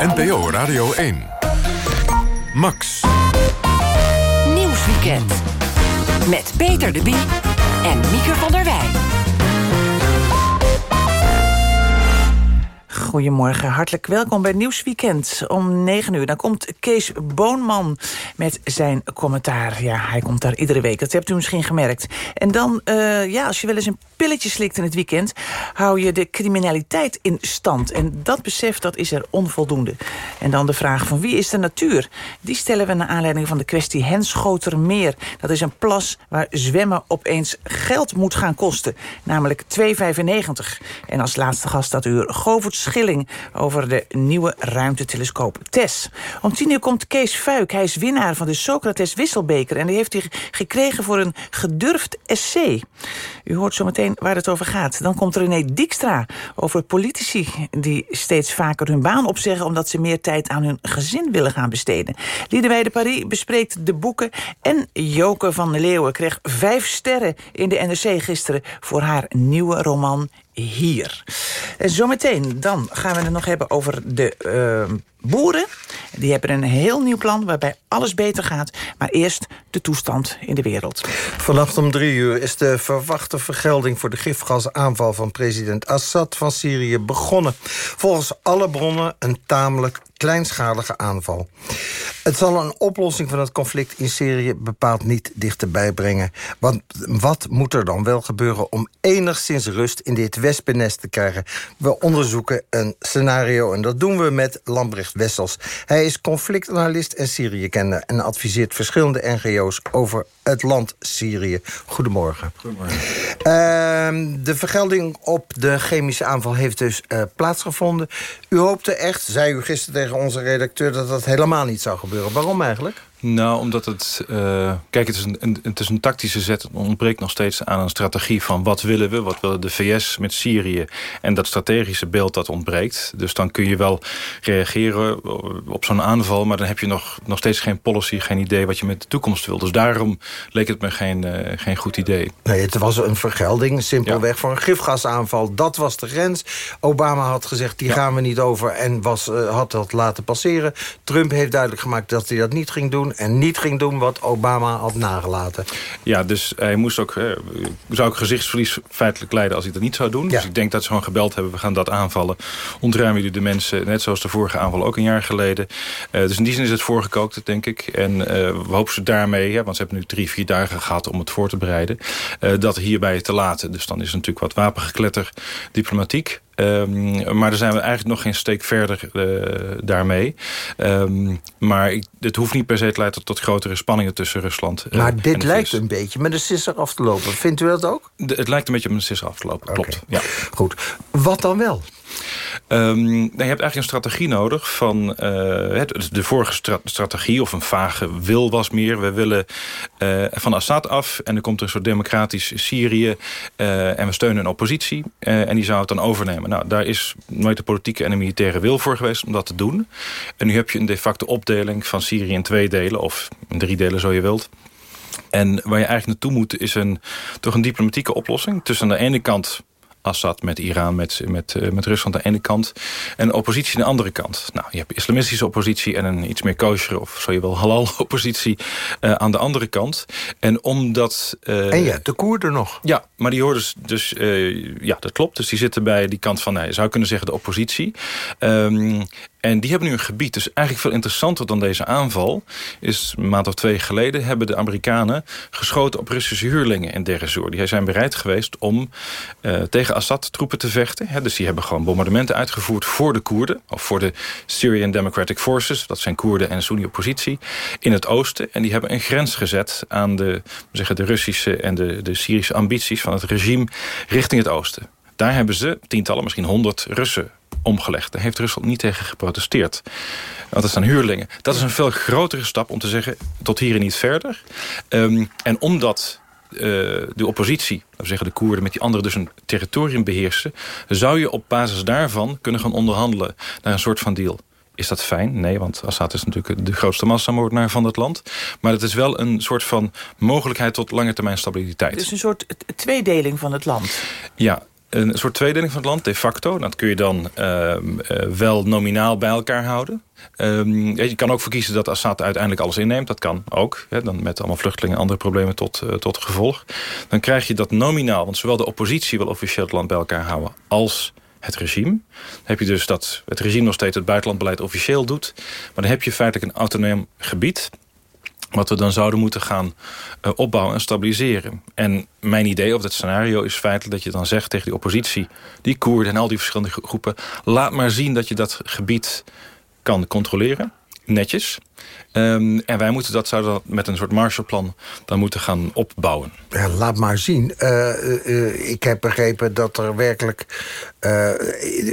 NPO Radio 1. Max. Nieuwsweekend. Met Peter de Bie en Mieke van der Wij. Goedemorgen, hartelijk welkom bij Nieuwsweekend om 9 uur. Dan komt Kees Boonman met zijn commentaar. Ja, hij komt daar iedere week, dat hebt u misschien gemerkt. En dan, uh, ja, als je wel eens een pilletje slikt in het weekend... hou je de criminaliteit in stand. En dat besef, dat is er onvoldoende. En dan de vraag van wie is de natuur? Die stellen we naar aanleiding van de kwestie Henschotermeer. Dat is een plas waar zwemmen opeens geld moet gaan kosten. Namelijk 2,95. En als laatste gast dat uur Govert Schilling... over de nieuwe ruimtetelescoop TESS. Om tien uur komt Kees Fuik. Hij is winnaar van de Socrates Wisselbeker... en die heeft hij gekregen voor een gedurfd essay. U hoort zo meteen waar het over gaat. Dan komt René Dijkstra over politici... die steeds vaker hun baan opzeggen... omdat ze meer tijd aan hun gezin willen gaan besteden. Liederwijde Paris bespreekt de boeken... en Joke van de Leeuwen kreeg vijf sterren in de NRC gisteren... voor haar nieuwe roman hier. En zometeen dan gaan we het nog hebben over de uh, boeren. Die hebben een heel nieuw plan waarbij alles beter gaat. Maar eerst de toestand in de wereld. Vannacht om drie uur is de verwachte vergelding... voor de gifgasaanval van president Assad van Syrië begonnen. Volgens alle bronnen een tamelijk kleinschalige aanval. Het zal een oplossing van het conflict in Syrië bepaald niet dichterbij brengen. Want wat moet er dan wel gebeuren om enigszins rust in dit wespennest te krijgen? We onderzoeken een scenario en dat doen we met Lambrecht Wessels. Hij is conflictanalist en Syrië-kenner... en adviseert verschillende NGO's over het land Syrië. Goedemorgen. Goedemorgen. Uh, de vergelding op de chemische aanval heeft dus uh, plaatsgevonden. U hoopte echt, zei u gisteren tegen onze redacteur... dat dat helemaal niet zou gebeuren. Waarom eigenlijk? Nou, omdat het... Uh, kijk, het is een, een, het is een tactische zet. Het ontbreekt nog steeds aan een strategie van... wat willen we, wat willen de VS met Syrië... en dat strategische beeld dat ontbreekt. Dus dan kun je wel reageren op zo'n aanval... maar dan heb je nog, nog steeds geen policy, geen idee... wat je met de toekomst wil. Dus daarom leek het me geen, uh, geen goed idee. Nee, het was een vergelding, simpelweg ja. voor een gifgasaanval. Dat was de grens. Obama had gezegd, die ja. gaan we niet over... en was, uh, had dat laten passeren. Trump heeft duidelijk gemaakt dat hij dat niet ging doen en niet ging doen wat Obama had nagelaten. Ja, dus hij moest ook, eh, zou ook gezichtsverlies feitelijk leiden als hij dat niet zou doen. Ja. Dus ik denk dat ze gewoon gebeld hebben, we gaan dat aanvallen. Ontruimen jullie de mensen, net zoals de vorige aanval ook een jaar geleden. Uh, dus in die zin is het voorgekookt, denk ik. En uh, we hopen ze daarmee, ja, want ze hebben nu drie, vier dagen gehad om het voor te bereiden. dat hierbij te laten. Dus dan is natuurlijk wat wapengekletter diplomatiek. Um, maar daar zijn we eigenlijk nog geen steek verder uh, daarmee. Um, maar ik, het hoeft niet per se te leiden tot grotere spanningen tussen Rusland uh, Maar dit lijkt een beetje met de sisser af te lopen. Vindt u dat ook? De, het lijkt een beetje met de sisser af te lopen, okay. klopt. Ja. Goed. Wat dan wel? Um, je hebt eigenlijk een strategie nodig van uh, de vorige stra strategie of een vage wil was meer. We willen uh, van Assad af en er komt een soort democratisch Syrië uh, en we steunen een oppositie en die zou het dan overnemen. Nou, daar is nooit de politieke en de militaire wil voor geweest om dat te doen. En nu heb je een de facto opdeling van Syrië in twee delen of in drie delen zo je wilt. En waar je eigenlijk naartoe moet is een, toch een diplomatieke oplossing. Tussen aan de ene kant Assad met Iran, met, met, uh, met Rusland aan de ene kant. En oppositie aan de andere kant. Nou, je hebt islamistische oppositie en een iets meer kosher... of zo je wel halal-oppositie *laughs* uh, aan de andere kant. En omdat... Uh, en ja, de Koerden nog. Ja, maar die horen dus... dus ja, dat klopt. Dus die zitten bij die kant van, nou, je zou kunnen zeggen, de oppositie. Um, en die hebben nu een gebied. Dus eigenlijk veel interessanter dan deze aanval... is een maand of twee geleden hebben de Amerikanen geschoten op Russische huurlingen in Deir. Die zijn bereid geweest om uh, tegen Assad troepen te vechten. Dus die hebben gewoon bombardementen uitgevoerd voor de Koerden... of voor de Syrian Democratic Forces, dat zijn Koerden en Sunni-oppositie... in het oosten. En die hebben een grens gezet aan de, zeggen, de Russische en de, de Syrische ambities... van het regime richting het oosten. Daar hebben ze tientallen, misschien honderd Russen omgelegd. Daar heeft Rusland niet tegen geprotesteerd. Want dat zijn huurlingen. Dat is een veel grotere stap om te zeggen... tot hier en niet verder. Um, en omdat uh, de oppositie, laten we zeggen de Koerden... met die anderen dus een territorium beheersen... zou je op basis daarvan kunnen gaan onderhandelen... naar een soort van deal. Is dat fijn? Nee, want Assad is natuurlijk de grootste massamoordenaar van het land. Maar het is wel een soort van mogelijkheid tot lange termijn stabiliteit. Het is een soort tweedeling van het land. Ja, een soort tweedeling van het land, de facto. Dat kun je dan uh, uh, wel nominaal bij elkaar houden. Um, je kan ook verkiezen dat Assad uiteindelijk alles inneemt. Dat kan ook. Hè, dan met allemaal vluchtelingen en andere problemen tot, uh, tot gevolg. Dan krijg je dat nominaal. Want zowel de oppositie wil officieel het land bij elkaar houden... als het regime. Dan heb je dus dat het regime nog steeds het buitenlandbeleid officieel doet. Maar dan heb je feitelijk een autonoom gebied wat we dan zouden moeten gaan uh, opbouwen en stabiliseren. En mijn idee of dat scenario is feitelijk dat je dan zegt tegen die oppositie... die Koerden en al die verschillende groepen... laat maar zien dat je dat gebied kan controleren, netjes... Um, en wij moeten dat zouden met een soort Marshallplan dan moeten gaan opbouwen. Ja, laat maar zien. Uh, uh, ik heb begrepen dat er werkelijk uh,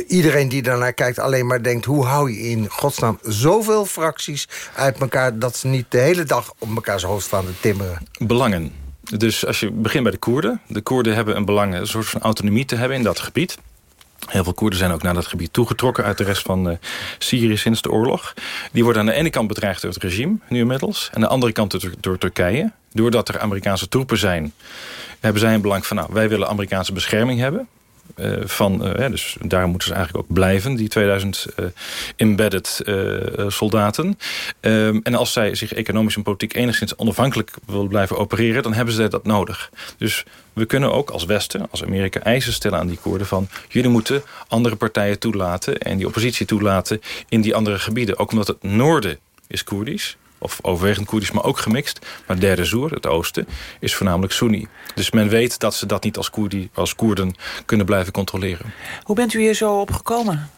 iedereen die daarnaar kijkt alleen maar denkt... hoe hou je in godsnaam zoveel fracties uit elkaar... dat ze niet de hele dag op elkaar zo hoofd staan te timmeren? Belangen. Dus als je begint bij de Koerden. De Koerden hebben een belang een soort van autonomie te hebben in dat gebied. Heel veel Koerden zijn ook naar dat gebied toegetrokken... uit de rest van uh, Syrië sinds de oorlog. Die worden aan de ene kant bedreigd door het regime, nu inmiddels. En aan de andere kant door, door Turkije. Doordat er Amerikaanse troepen zijn... hebben zij een belang van... nou, wij willen Amerikaanse bescherming hebben van... dus daar moeten ze eigenlijk ook blijven, die 2000 embedded soldaten. Ehm, en als zij zich economisch en politiek enigszins onafhankelijk willen blijven opereren... dan hebben ze dat nodig. Dus we kunnen ook als Westen, als Amerika, eisen stellen aan die Koerden van... jullie moeten andere partijen toelaten en die oppositie toelaten in die andere gebieden. Ook omdat het noorden is Koerdisch of overwegend Koerdisch, maar ook gemixt. Maar derde Zoer, het oosten, is voornamelijk Soeni. Dus men weet dat ze dat niet als, Koerdi, als Koerden kunnen blijven controleren. Hoe bent u hier zo op gekomen?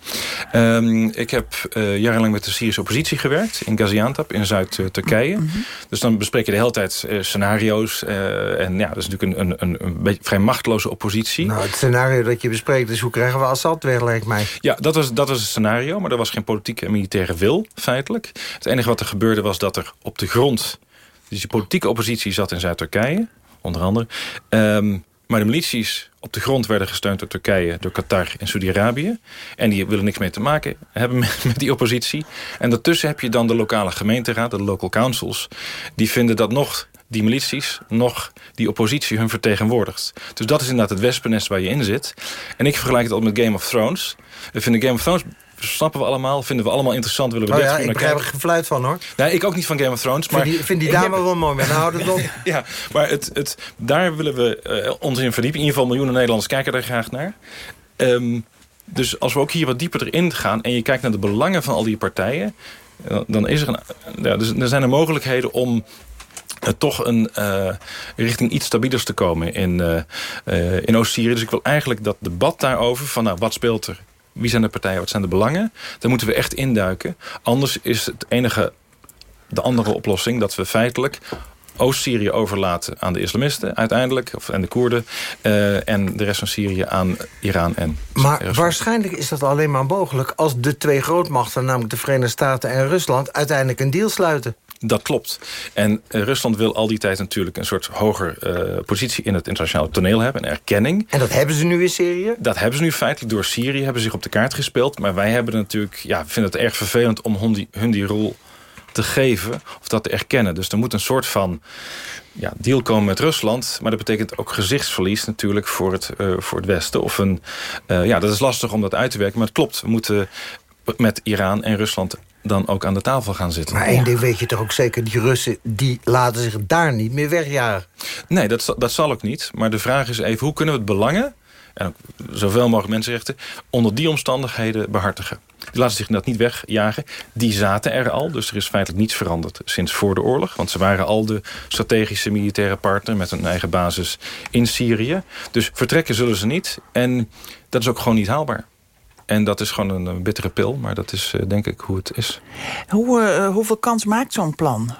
Um, ik heb uh, jarenlang met de Syrische oppositie gewerkt in Gaziantep in Zuid-Turkije. Mm -hmm. Dus dan bespreek je de hele tijd uh, scenario's. Uh, en ja, dat is natuurlijk een, een, een, een beetje vrij machteloze oppositie. Nou, het scenario dat je bespreekt is hoe krijgen we Assad weg, lijkt mij. Ja, dat was, dat was het scenario, maar er was geen politieke en militaire wil, feitelijk. Het enige wat er gebeurde was dat op de grond... dus die politieke oppositie zat in Zuid-Turkije, onder andere... Um, maar de milities op de grond werden gesteund door Turkije, door Qatar en Saudi-Arabië. En die willen niks mee te maken hebben met, die oppositie. En daartussen heb je dan de lokale gemeenteraad, de local councils. Die vinden dat nog die milities, nog die oppositie hun vertegenwoordigt. Dus dat is inderdaad het wespennest waar je in zit. En ik vergelijk het al met Game of Thrones. We vinden Game of Thrones snappen we allemaal, vinden we allemaal interessant. Willen we oh ja, ik begrijp er geen fluit van hoor. Ja, ik ook niet van Game of Thrones. Maar vind die, vind die dame wel mooi, maar nou het op. *laughs* ja, maar het, het, daar willen we uh, ons in verdiepen. In ieder geval miljoenen Nederlanders kijken er graag naar. Um, dus als we ook hier wat dieper erin gaan... en je kijkt naar de belangen van al die partijen... dan is er een, ja, dus, er zijn er mogelijkheden om uh, toch een, uh, richting iets stabielers te komen in, uh, in Oost-Syrië. Dus ik wil eigenlijk dat debat daarover... van nou, wat speelt er wie zijn de partijen, wat zijn de belangen. Daar moeten we echt induiken. Anders is het enige, de andere oplossing... dat we feitelijk Oost-Syrië overlaten aan de islamisten uiteindelijk, of en de Koerden, uh, en de rest van Syrië aan Iran en Maar waarschijnlijk is dat alleen maar mogelijk als de twee grootmachten, namelijk de Verenigde Staten en Rusland, uiteindelijk een deal sluiten. Dat klopt. En uh, Rusland wil al die tijd natuurlijk een soort hoger uh, positie in het internationale toneel hebben, een erkenning. En dat hebben ze nu in Syrië? Dat hebben ze nu feitelijk door Syrië, hebben zich op de kaart gespeeld. Maar wij hebben natuurlijk, ja, vinden het erg vervelend om hun die, hun die rol te geven of dat te erkennen. Dus er moet een soort van ja, deal komen met Rusland. Maar dat betekent ook gezichtsverlies natuurlijk voor het, uh, voor het Westen. Of een, ja, dat is lastig om dat uit te werken. Maar het klopt, we moeten met Iran en Rusland dan ook aan de tafel gaan zitten. Maar één ding weet je toch ook zeker... die Russen die laten zich daar niet meer wegjagen? Nee, dat, dat zal ook niet. Maar de vraag is even, hoe kunnen we het belangen... en ook zoveel mogelijk mensenrechten... onder die omstandigheden behartigen? Die laten zich dat niet wegjagen. Die zaten er al, dus er is feitelijk niets veranderd sinds voor de oorlog. Want ze waren al de strategische militaire partner... met een eigen basis in Syrië. Dus vertrekken zullen ze niet. En dat is ook gewoon niet haalbaar. En dat is gewoon een, een bittere pil, maar dat is uh, denk ik hoe het is. Hoe, uh, hoeveel kans maakt zo'n plan?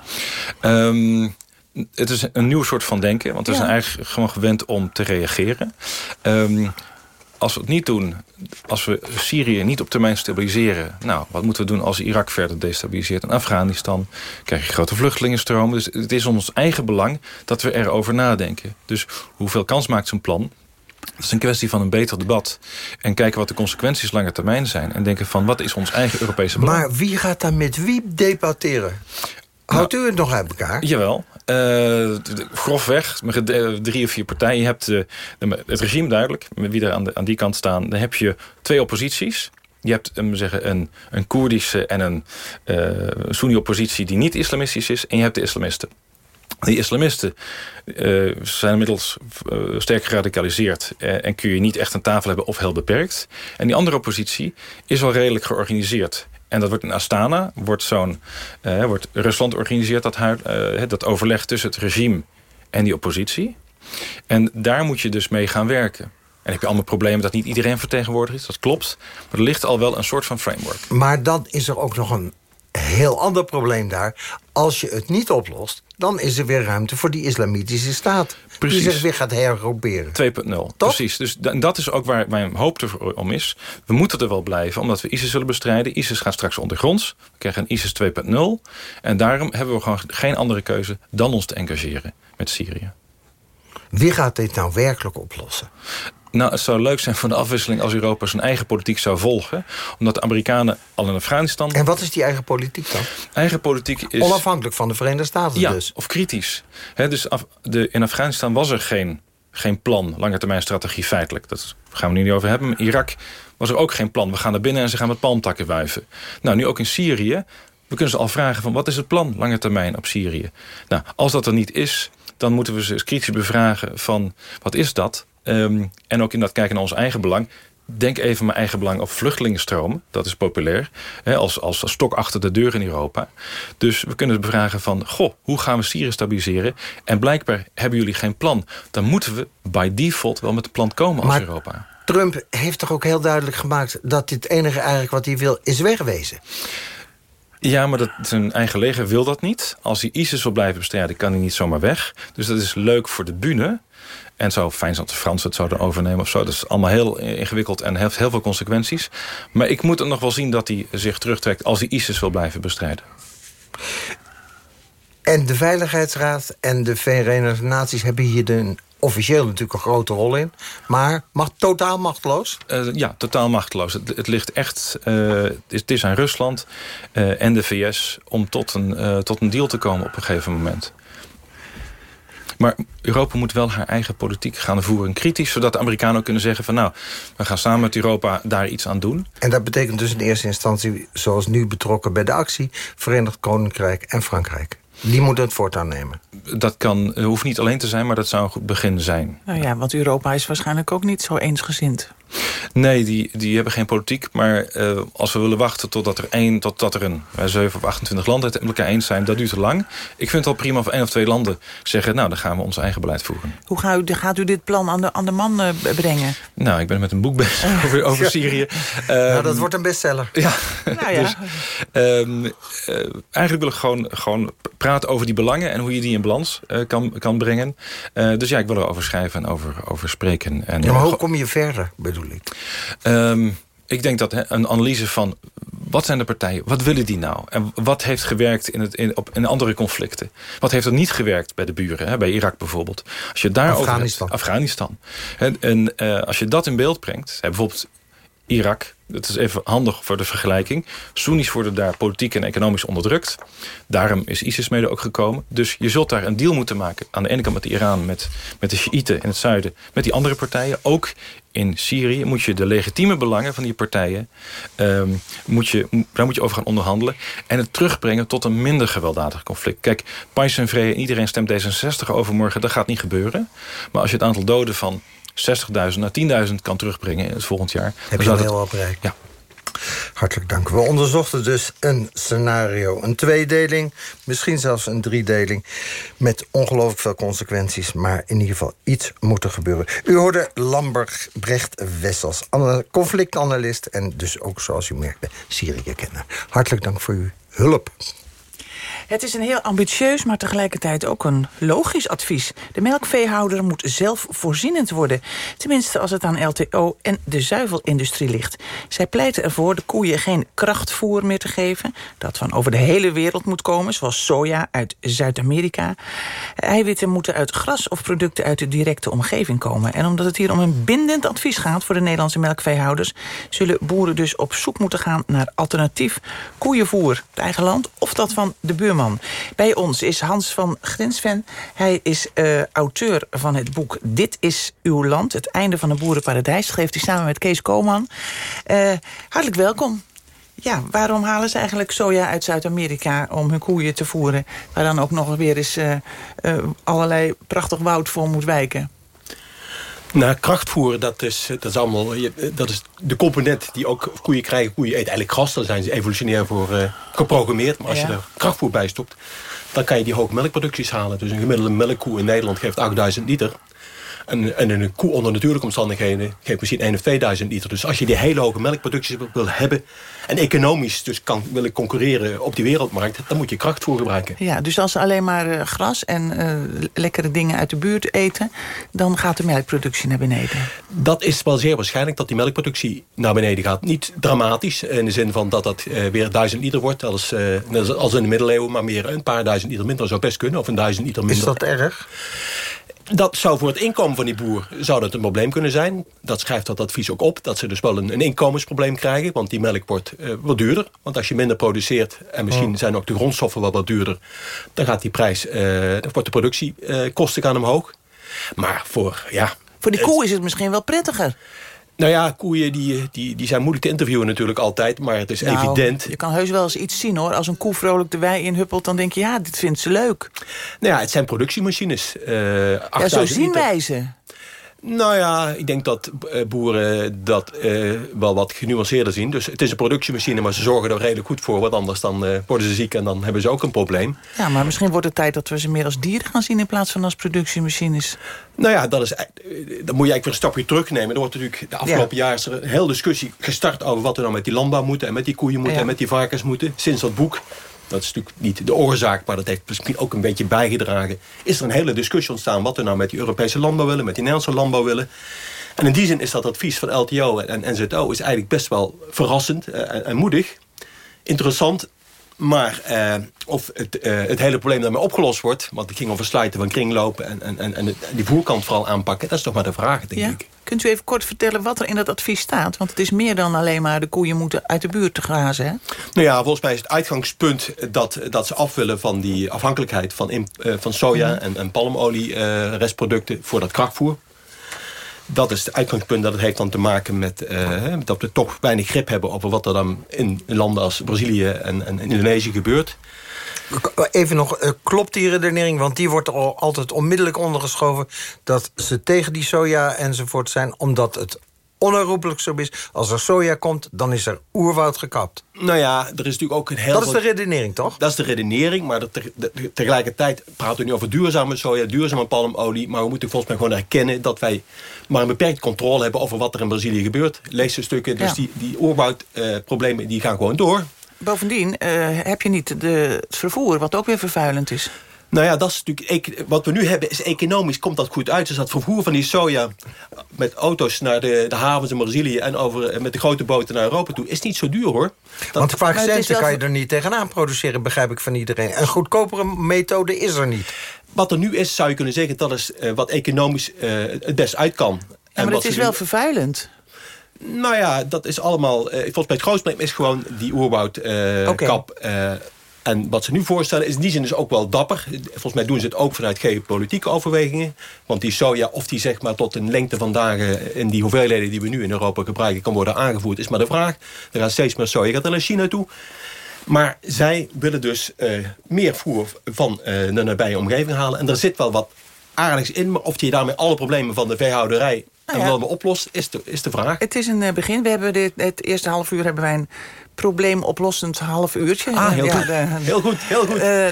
Um, het is een nieuw soort van denken, want we ja. zijn eigenlijk gewoon gewend om te reageren. Um, als we het niet doen, als we Syrië niet op termijn stabiliseren... nou, wat moeten we doen als Irak verder destabiliseert? En Afghanistan krijg je grote vluchtelingenstromen. Dus het is ons eigen belang dat we erover nadenken. Dus hoeveel kans maakt zo'n plan? Het is een kwestie van een beter debat. En kijken wat de consequenties lange termijn zijn. En denken van, wat is ons eigen Europese belang? Maar wie gaat daar met wie debatteren? Houdt nou, u het nog uit elkaar? Jawel. Uh, grofweg, met drie of vier partijen. Je hebt de, de, het regime duidelijk, wie er aan, de, aan die kant staan. Dan heb je twee opposities. Je hebt um, zeggen, een, een Koerdische en een uh, Sunni-oppositie... die niet islamistisch is. En je hebt de islamisten. Die islamisten uh, zijn inmiddels uh, sterk geradicaliseerd... Uh, en kun je niet echt een tafel hebben of heel beperkt. En die andere oppositie is wel redelijk georganiseerd. En dat wordt in Astana, wordt, zo'n, wordt Rusland organiseert dat, dat overleg tussen het regime en die oppositie. En daar moet je dus mee gaan werken. En heb je allemaal problemen dat niet iedereen vertegenwoordigd is. Dat klopt. Maar er ligt al wel een soort van framework. Maar dan is er ook nog een heel ander probleem daar. Als je het niet oplost, dan is er weer ruimte voor die islamitische staat. Precies. Die zich weer gaat hergroeperen. 2.0, precies. Dus dat is ook waar mijn hoop om is. We moeten er wel blijven, omdat we ISIS zullen bestrijden. ISIS gaat straks ondergronds. We krijgen een ISIS 2.0. En daarom hebben we gewoon geen andere keuze dan ons te engageren met Syrië. Wie gaat dit nou werkelijk oplossen? Nou, het zou leuk zijn voor de afwisseling als Europa zijn eigen politiek zou volgen. Omdat de Amerikanen al in Afghanistan... En wat is die eigen politiek dan? Eigen politiek is... Onafhankelijk van de Verenigde Staten ja, dus? of kritisch. He, dus af, de, in Afghanistan was er geen geen plan, lange termijn strategie feitelijk. Dat gaan we nu niet over hebben. Irak was er ook geen plan. We gaan naar binnen en ze gaan met palmtakken wuiven. Nou, nu ook in Syrië. We kunnen ze al vragen van wat is het plan lange termijn op Syrië? Nou, als dat er niet is, dan moeten we ze eens kritisch bevragen van wat is dat? Um, en ook in dat kijken naar ons eigen belang denk even mijn eigen belang op vluchtelingenstromen. Dat is populair. Hè, als, als stok achter de deur in Europa. Dus we kunnen bevragen van... Goh, hoe gaan we Syrië stabiliseren? En blijkbaar hebben jullie geen plan. Dan moeten we by default wel met een plan komen als Europa. Trump heeft toch ook heel duidelijk gemaakt... dat dit enige eigenlijk wat hij wil is wegwezen? Ja, maar dat, zijn eigen leger wil dat niet. Als hij ISIS wil blijven bestrijden, kan hij niet zomaar weg. Dus dat is leuk voor de bühne. En zou fijn als de Fransen het zouden overnemen of zo. Dat is allemaal heel ingewikkeld en heeft heel veel consequenties. Maar ik moet er nog wel zien dat hij zich terugtrekt... als hij ISIS wil blijven bestrijden. En de Veiligheidsraad en de Verenigde Naties hebben hier de, officieel natuurlijk een grote rol in. Maar mag, totaal machteloos? Uh, ja, totaal machteloos. Het, het ligt echt... Uh, het, is, het, is, aan Rusland uh, en de VS om tot een, tot een deal te komen op een gegeven moment. Maar Europa moet wel haar eigen politiek gaan voeren. Kritisch, zodat de Amerikanen ook kunnen zeggen van... nou, we gaan samen met Europa daar iets aan doen. En dat betekent dus in eerste instantie... zoals nu betrokken bij de actie... Verenigd Koninkrijk en Frankrijk. Die moeten het voortaan nemen. Dat kan, hoeft niet alleen te zijn, maar dat zou een goed begin zijn. Nou ja, want Europa is waarschijnlijk ook niet zo eensgezind. Nee, die, die hebben geen politiek. Maar uh, als we willen wachten totdat er, één, totdat er een uh, 7 of 28 landen het met elkaar eens zijn... dat duurt te lang. Ik vind het al prima of één of twee landen zeggen... nou, dan gaan we ons eigen beleid voeren. Hoe gaat u, gaat u dit plan aan de, aan de man uh, brengen? Nou, ik ben met een boek bezig *laughs* over, over Syrië. Um, nou, dat wordt een bestseller. *laughs* Ja, nou ja. dus, um, eigenlijk wil ik gewoon, gewoon praten over die belangen... en hoe je die in balans kan, kan brengen. dus ja, ik wil erover schrijven en over, over spreken. En, ja, maar hoe kom je verder, bedoel ik? Um, ik denk dat een analyse van wat zijn de partijen, wat willen die nou? En wat heeft gewerkt in, het, in, op, in andere conflicten? Wat heeft er niet gewerkt bij de buren, hè, bij Irak bijvoorbeeld? Als je daar Afghanistan. Hebt, Afghanistan. En, en uh, als je dat in beeld brengt, hè, bijvoorbeeld Irak, dat is even handig voor de vergelijking. Soenies worden daar politiek en economisch onderdrukt. Daarom is ISIS mede ook gekomen. Dus je zult daar een deal moeten maken. Aan de ene kant met Iran, met, met de Shiiten in het zuiden... met die andere partijen. Ook in Syrië moet je de legitieme belangen van die partijen... Um, moet je, daar moet je over gaan onderhandelen. En het terugbrengen tot een minder gewelddadig conflict. Kijk, Pais en Vrede, iedereen stemt D66 overmorgen. Dat gaat niet gebeuren. Maar als je het aantal doden van 60.000 naar 10.000 kan terugbrengen in het volgend jaar. Heb je al heel wat bereikt. Ja. Hartelijk dank. We onderzochten dus een scenario, een tweedeling, misschien zelfs een driedeling, met ongelooflijk veel consequenties, maar in ieder geval iets moet er gebeuren. U hoorde Lambert Brecht Wessels, conflictanalist en dus ook, zoals u merkte, Syrië-kenner. Hartelijk dank voor uw hulp. Het is een heel ambitieus, maar tegelijkertijd ook een logisch advies. De melkveehouder moet zelfvoorzienend worden. Tenminste als het aan LTO en de zuivelindustrie ligt. Zij pleiten ervoor de koeien geen krachtvoer meer te geven... dat van over de hele wereld moet komen, zoals soja uit Zuid-Amerika. Eiwitten moeten uit gras of producten uit de directe omgeving komen. En omdat het hier om een bindend advies gaat voor de Nederlandse melkveehouders... zullen boeren dus op zoek moeten gaan naar alternatief koeienvoer. Het eigen land of dat van de buurman bij ons is Hans van Grensven. Hij is uh, auteur van het boek Dit is uw land. Het einde van een boerenparadijs. Schreef hij samen met Kees Koman. Uh, hartelijk welkom. Ja, waarom halen ze eigenlijk soja uit Zuid-Amerika om hun koeien te voeren... waar dan ook nog weer eens uh, allerlei prachtig woud voor moet wijken? Nou, krachtvoer, dat is, dat is allemaal dat is de component die ook koeien krijgen. Koeien eten eigenlijk gras, daar zijn ze evolutionair voor uh, geprogrammeerd. Maar als je er krachtvoer bij stopt, dan kan je die hoge melkproducties halen. Dus een gemiddelde melkkoe in Nederland geeft 8000 liter. En, en een koe onder natuurlijke omstandigheden geeft misschien 1 of 2000 liter. Dus als je die hele hoge melkproducties wil hebben... en economisch dus kan willen concurreren op die wereldmarkt... dan moet je krachtvoer gebruiken. Ja, dus als ze alleen maar uh, gras en uh, lekkere dingen uit de buurt eten... dan gaat de melkproductie naar beneden? Dat is wel zeer waarschijnlijk dat die melkproductie naar beneden gaat. Niet dramatisch, in de zin van dat dat uh, weer 1000 liter wordt... Als, als in de middeleeuwen, maar meer een paar duizend liter minder zou best kunnen. Of een duizend liter minder. Is dat erg? Dat zou voor het inkomen van die boer zou dat een probleem kunnen zijn. Dat schrijft dat advies ook op. Dat ze dus wel een, een inkomensprobleem krijgen. Want die melk wordt uh, wat duurder. Want als je minder produceert... en misschien oh. zijn ook de grondstoffen wat wat duurder... dan gaat die prijs... Uh, wordt de productiekosten gaan omhoog. Maar voor, ja... Voor die koe is het misschien wel prettiger. Nou ja, koeien die, die, die zijn moeilijk te interviewen natuurlijk altijd. Maar het is Nou, evident. Je kan heus wel eens iets zien hoor. Als een koe vrolijk de wei inhuppelt, dan denk je... ja, dit vindt ze leuk. Nou ja, het zijn productiemachines. eh Ja, zo 8000 zien wij ze. Nou ja, ik denk dat eh, boeren dat eh, wel wat genuanceerder zien. Dus het is een productiemachine, maar ze zorgen er redelijk goed voor. Want anders dan eh, worden ze ziek en dan hebben ze ook een probleem. Ja, maar misschien wordt het tijd dat we ze meer als dieren gaan zien... in plaats van als productiemachines. Nou ja, dat is, eh, dan moet je eigenlijk weer een stapje terugnemen. Er wordt natuurlijk de afgelopen jaar is er een hele discussie gestart... over wat we nou met die landbouw moeten en met die koeien moeten... Ja. en met die varkens moeten. Sinds dat boek, dat is natuurlijk niet de oorzaak... maar dat heeft misschien ook een beetje bijgedragen... is er een hele discussie ontstaan... wat we nou met die Europese landbouw willen... met die Nederlandse landbouw willen. En in die zin is dat advies van LTO en NZO... is eigenlijk best wel verrassend eh, en, en moedig. Interessant, maar eh, of het, eh, het hele probleem daarmee opgelost wordt... want het ging over sluiten van kringlopen... en, en, en, en die voerkant vooral aanpakken... dat is toch maar de vraag, denk Ja? ik. Kunt u even kort vertellen wat er in dat advies staat? Want het is meer dan alleen maar de koeien moeten uit de buurt te grazen. Hè? Nou ja, volgens mij is het uitgangspunt dat, dat ze af willen van die afhankelijkheid van, eh, van soja Mhm. en, en palmolie eh, restproducten voor dat krachtvoer. Dat is het uitgangspunt dat het heeft dan te maken met eh, dat we toch weinig grip hebben over wat er dan in landen als Brazilië en, en Indonesië gebeurt. Even nog, eh, klopt die redenering? Want die wordt er al altijd onmiddellijk ondergeschoven... dat ze tegen die soja enzovoort zijn... omdat het onherroepelijk zo is. Als er soja komt, dan is er oerwoud gekapt. Nou ja, er is natuurlijk ook een heel... Dat is de redenering, toch? Dat is de redenering, maar tegelijkertijd praten we nu over duurzame soja, duurzame palmolie. Maar we moeten volgens mij gewoon erkennen dat wij maar een beperkte controle hebben over wat er in Brazilië gebeurt. Lees de stukken, dus Ja. die, die oerwoudproblemen die gaan gewoon door. Bovendien eh, heb je niet de, het vervoer, wat ook weer vervuilend is. Nou ja, dat is natuurlijk, wat we nu hebben is economisch komt dat goed uit. Dus dat vervoer van die soja met auto's naar de, de havens in Brazilië... en over, eh, met de grote boten naar Europa toe, is niet zo duur hoor. Dat- Want is centen kan je er niet tegenaan produceren, begrijp ik van iedereen. Een goedkopere methode is er niet. Wat er nu is, zou je kunnen zeggen, dat is eh, wat economisch eh, het best uit kan. Ja, En maar het is wel vervuilend. Nou ja, dat is allemaal... eh, volgens mij het grootste probleem is gewoon die oerwoudkap. Eh, en wat ze nu voorstellen is in die zin dus ook wel dapper. Volgens mij doen ze het ook vanuit geopolitieke overwegingen. Want die soja, of die zeg maar tot een lengte van dagen... in die hoeveelheden die we nu in Europa gebruiken... kan worden aangevoerd, is maar de vraag. Er gaat steeds meer soja, gaat naar China toe. Maar zij willen dus eh, meer voer van eh, de nabije omgeving halen. En er zit wel wat aardigs in. Maar of je daarmee alle problemen van de veehouderij... Nou en ja. wel weer oplost, is de, is de vraag. Het is een eh, begin. We hebben dit, het eerste half uur hebben wij een probleemoplossend half uurtje. Ah, heel Ja, goed. de- Heel goed, heel goed. Eh,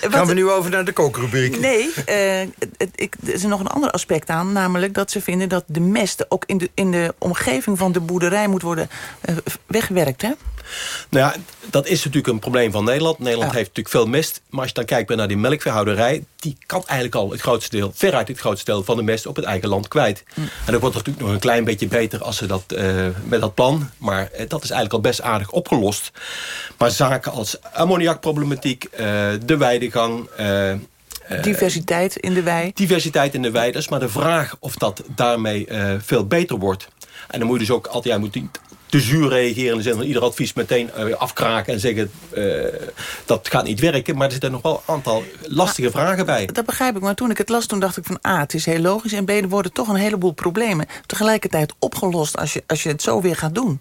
*laughs* Gaan we nu over naar de kookrubriek? Nee, eh, het- ik, er is nog een ander aspect aan. Namelijk dat ze vinden dat de mest ook in de, in de omgeving van de boerderij moet worden eh, weggewerkt. Hè? Nou ja, dat is natuurlijk een probleem van Nederland. Nederland heeft natuurlijk veel mest. Maar als je dan kijkt naar die melkveehouderij... die kan eigenlijk al het grootste deel, veruit het grootste deel van de mest... op het eigen land kwijt. En dat wordt natuurlijk nog een klein beetje beter als ze dat, eh, met dat plan. Maar eh, dat is eigenlijk al best aardig opgelost. Maar zaken als ammoniakproblematiek, eh, de weidegang... Diversiteit in de wei. diversiteit in de wei. Dat is maar de vraag of dat daarmee veel beter wordt. En dan moet je dus ook altijd... Ja, moet niet te zuur reageren in de zin van ieder advies meteen eh, afkraken... en zeggen, eh, dat gaat niet werken. Maar er zitten nog wel een aantal lastige vragen bij. Dat begrijp ik, maar toen ik het las, toen dacht ik van... A, het is heel logisch en B, er worden toch een heleboel problemen... tegelijkertijd opgelost als je, als je het zo weer gaat doen.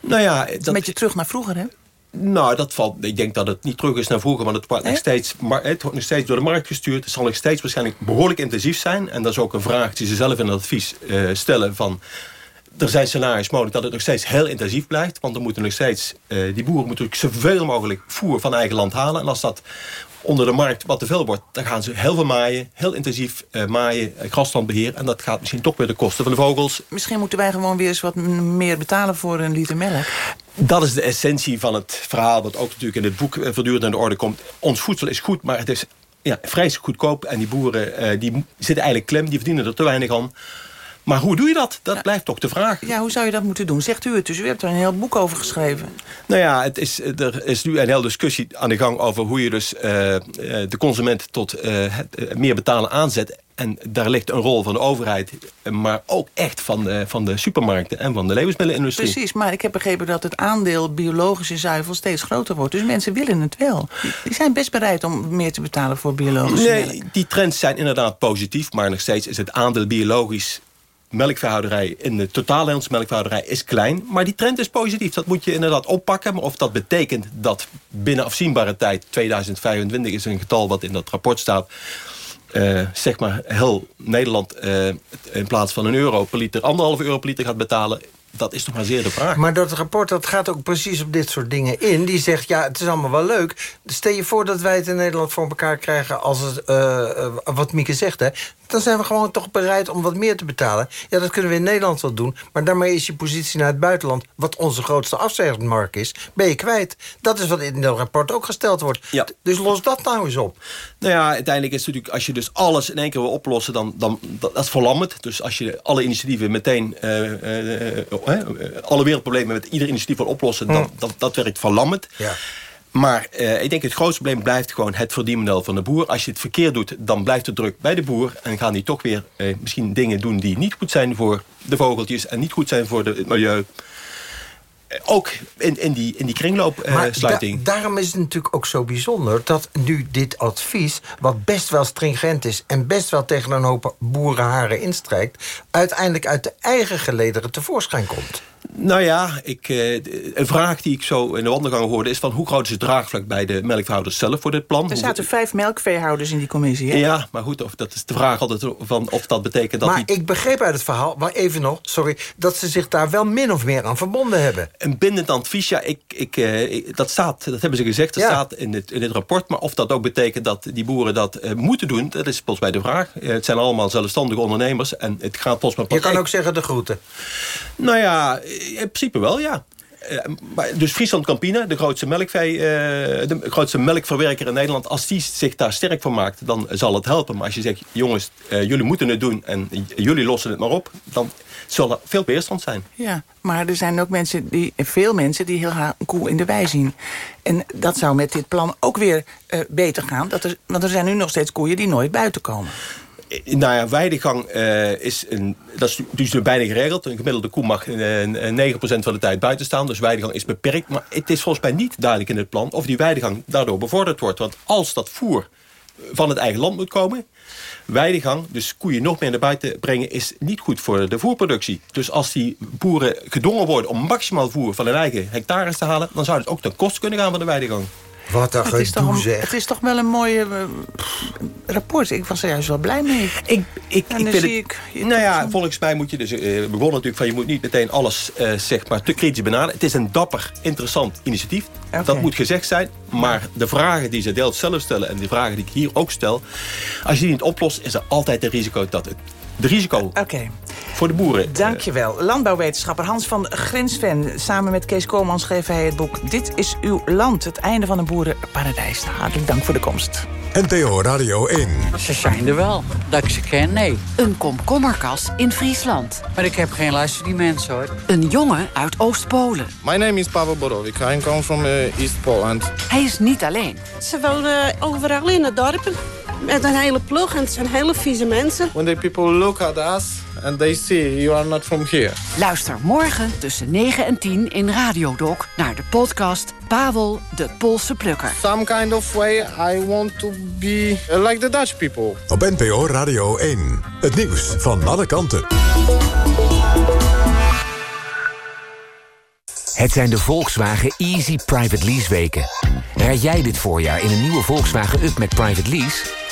Nou ja, Een dat, beetje terug naar vroeger, hè? nou, dat valt, ik denk dat het niet terug is naar vroeger... want het wordt, nog steeds, maar het wordt nog steeds door de markt gestuurd. Het zal nog steeds waarschijnlijk behoorlijk intensief zijn. En dat is ook een vraag die ze zelf in het advies eh, stellen van... Er zijn scenario's mogelijk dat het nog steeds heel intensief blijft. Want er moeten nog steeds, eh, die boeren moeten natuurlijk zoveel mogelijk voer van eigen land halen. En als dat onder de markt wat te veel wordt, dan gaan ze heel veel maaien. Heel intensief eh, maaien, eh, graslandbeheer. En dat gaat misschien toch weer de kosten van de vogels. Misschien moeten wij gewoon weer eens wat meer betalen voor een liter melk. Dat is de essentie van het verhaal, wat ook natuurlijk in het boek voortdurend aan de orde komt. Ons voedsel is goed, maar het is ja, vreselijk goedkoop. En die boeren die zitten eigenlijk klem, die verdienen er te weinig aan. Maar hoe doe je dat? Dat blijft toch de vraag. Ja, hoe zou je dat moeten doen? Zegt u het dus. U hebt er een heel boek over geschreven. Nou ja, het is, er is nu een hele discussie aan de gang over hoe je dus eh, eh, de consument tot eh, het, eh, meer betalen aanzet. En daar ligt een rol van de overheid... maar ook echt van de, van de supermarkten en van de levensmiddelenindustrie. Precies, maar ik heb begrepen dat het aandeel biologische zuivel steeds groter wordt. Dus mensen willen het wel. Die zijn best bereid om meer te betalen voor biologische nee, melk. die trends zijn inderdaad positief... maar nog steeds is het aandeel biologisch melkveehouderij in de totale melkveehouderij is klein. Maar die trend is positief. Dat moet je inderdaad oppakken. Maar of dat betekent dat binnen afzienbare tijd... 2025 is een getal wat in dat rapport staat... Uh, zeg maar heel Nederland uh, in plaats van een euro per liter... anderhalve euro per liter gaat betalen dat is toch maar zeer de vraag. Maar dat rapport dat gaat ook precies op dit soort dingen in. Die zegt, ja, het is allemaal wel leuk. Stel je voor dat wij het in Nederland voor elkaar krijgen... als het, uh, wat Mieke zegt, hè. Dan zijn we gewoon toch bereid om wat meer te betalen. Ja, dat kunnen we in Nederland wel doen. Maar daarmee is je positie naar het buitenland... wat onze grootste afzetmarkt is, ben je kwijt. Dat is wat in dat rapport ook gesteld wordt. Ja. Dus los dat nou eens op. Nou ja, uiteindelijk is het natuurlijk... als je dus alles in één keer wil oplossen, dan, dan dat, dat is verlammend. Dus als je alle initiatieven meteen... Uh, uh, alle wereldproblemen met ieder initiatief wil oplossen... Hm. dan, dat, dat werkt verlammend. Ja. Maar uh, ik denk het grootste probleem blijft gewoon het verdienmodel van de boer. Als je het verkeerd doet, dan blijft de druk bij de boer. En gaan die toch weer uh, misschien dingen doen die niet goed zijn voor de vogeltjes... en niet goed zijn voor de, het milieu. Uh, ook in, in, die, in die kringloopsluiting. Da daarom is het natuurlijk ook zo bijzonder... dat nu dit advies, wat best wel stringent is... en best wel tegen een hoop boerenharen instrijkt... uiteindelijk uit de eigen gelederen tevoorschijn komt. Nou ja, ik, uh, een vraag die ik zo in de wandelgang hoorde... is van hoe groot is het draagvlak bij de melkveehouders zelf voor dit plan? Er zaten vijf melkveehouders in die commissie, hè? Ja, maar goed, of, dat is de vraag altijd van of dat betekent dat... Maar die... ik begreep uit het verhaal, maar even nog, sorry... dat ze zich daar wel min of meer aan verbonden hebben. Een bindend advies, ja, ik, ik, ik, dat, staat, dat hebben ze gezegd, dat ja. staat in het, in het rapport... maar of dat ook betekent dat die boeren dat uh, moeten doen... dat is volgens mij de vraag. het zijn allemaal zelfstandige ondernemers en het gaat volgens mij... Je kan ook zeggen de groeten. Nou ja, in principe wel, ja. Uh, maar dus Friesland Campina, de grootste, melkvee, uh, de grootste melkverwerker in Nederland... als die zich daar sterk voor maakt, dan zal het helpen. Maar als je zegt, jongens, jullie moeten het doen... en jullie lossen het maar op, dan zal er veel weerstand zijn. Ja, maar er zijn ook mensen die, veel mensen die heel graag een koe in de wei zien. En dat zou met dit plan ook weer beter gaan. Dat er, want er zijn nu nog steeds koeien die nooit buiten komen. Nou ja, weidegang uh, is, een, dat is dus bijna geregeld. Een gemiddelde koe mag uh, 9% van de tijd buiten staan. Dus weidegang is beperkt. Maar het is volgens mij niet duidelijk in het plan... of die weidegang daardoor bevorderd wordt. Want als dat voer van het eigen land moet komen... weidegang, dus koeien nog meer naar buiten brengen... is niet goed voor de voerproductie. Dus als die boeren gedwongen worden... om maximaal voer van hun eigen hectares te halen... dan zou het ook ten koste kunnen gaan van de weidegang. Wat een het is, toch gedoe, een, het is toch wel een mooie uh, rapport. Ik was er juist wel blij mee. Ik, ik, en ik dan vind zie het, ik... je nou ja, volgens mij moet je dus... Uh, we begonnen natuurlijk van je moet niet meteen alles uh, zeg maar, te kritisch benaderen. Het is een dapper, interessant initiatief. Dat moet gezegd zijn. Maar de vragen die ze deelt zelf stellen... en de vragen die ik hier ook stel... als je die niet oplost, is er altijd het risico dat het... De risico Oké, voor de boeren. dankjewel. Landbouwwetenschapper Hans van Grensven. Samen met Kees Koolman schreef hij het boek Dit is uw land. Het einde van een boerenparadijs. Hartelijk dank voor de komst. NPO Radio 1. Ze zijn er wel. Dat ik ze ken, nee. Een komkommerkas in Friesland. Maar ik heb geen luister die mensen, hoor. Een jongen uit Oost-Polen. My name is Pavel Borovic. I come from uh, East Poland. Hij is niet alleen. Ze wonen overal in het dorpen. Met een hele ploeg en het zijn hele vieze mensen. When the people look at us and they see you are not from here. Luister morgen tussen 9 en 10 in Radiodoc naar de podcast Pavel de Poolse Plukker. Some kind of way I want to be uh, like the Dutch people. Op NPO Radio 1. Het nieuws van alle kanten. Het zijn de Volkswagen Easy Private Lease weken. Rijd jij dit voorjaar in een nieuwe Volkswagen Up met Private Lease?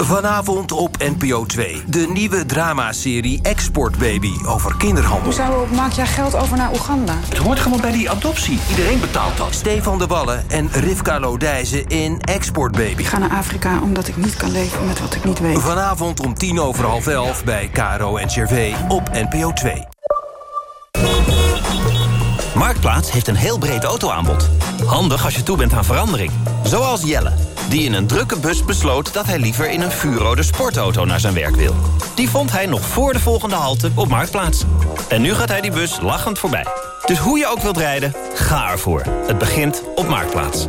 Vanavond op NPO 2. De nieuwe dramaserie Export Baby over kinderhandel. Hoezo maak jij geld over naar Oeganda? Het hoort gewoon bij die adoptie. Iedereen betaalt dat. Stefan de Wallen en Rivka Lodijzen in Export Baby. Ik ga naar Afrika omdat ik niet kan leven met wat ik niet weet. Vanavond om tien over half elf bij Caro en Cervé op NPO 2. Marktplaats heeft een heel breed autoaanbod. Handig als je toe bent aan verandering. Zoals Jelle, die in een drukke bus besloot... dat hij liever in een vuurrode sportauto naar zijn werk wil. Die vond hij nog voor de volgende halte op Marktplaats. En nu gaat hij die bus lachend voorbij. Dus hoe je ook wilt rijden, ga ervoor. Het begint op Marktplaats.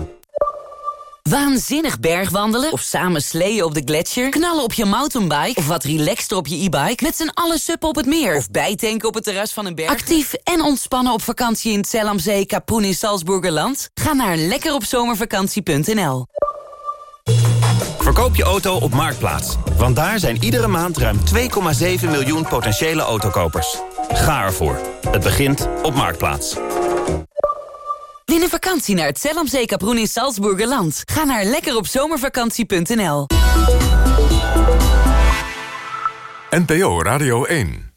Waanzinnig bergwandelen of samen sleeën op de gletsjer... knallen op je mountainbike of wat relaxter op je e-bike... met z'n allen suppen op het meer of bijtanken op het terras van een berg. Actief en ontspannen op vakantie in Zellamzee, Kapoen in Salzburgerland? Ga naar lekkeropzomervakantie.nl Verkoop je auto op Marktplaats. Want daar zijn iedere maand ruim 2,7 miljoen potentiële autokopers. Ga ervoor. Het begint op Marktplaats. Win een vakantie naar het Zellamzee Kaproen in Salzburgerland. Ga naar lekkeropzomervakantie.nl NPO Radio 1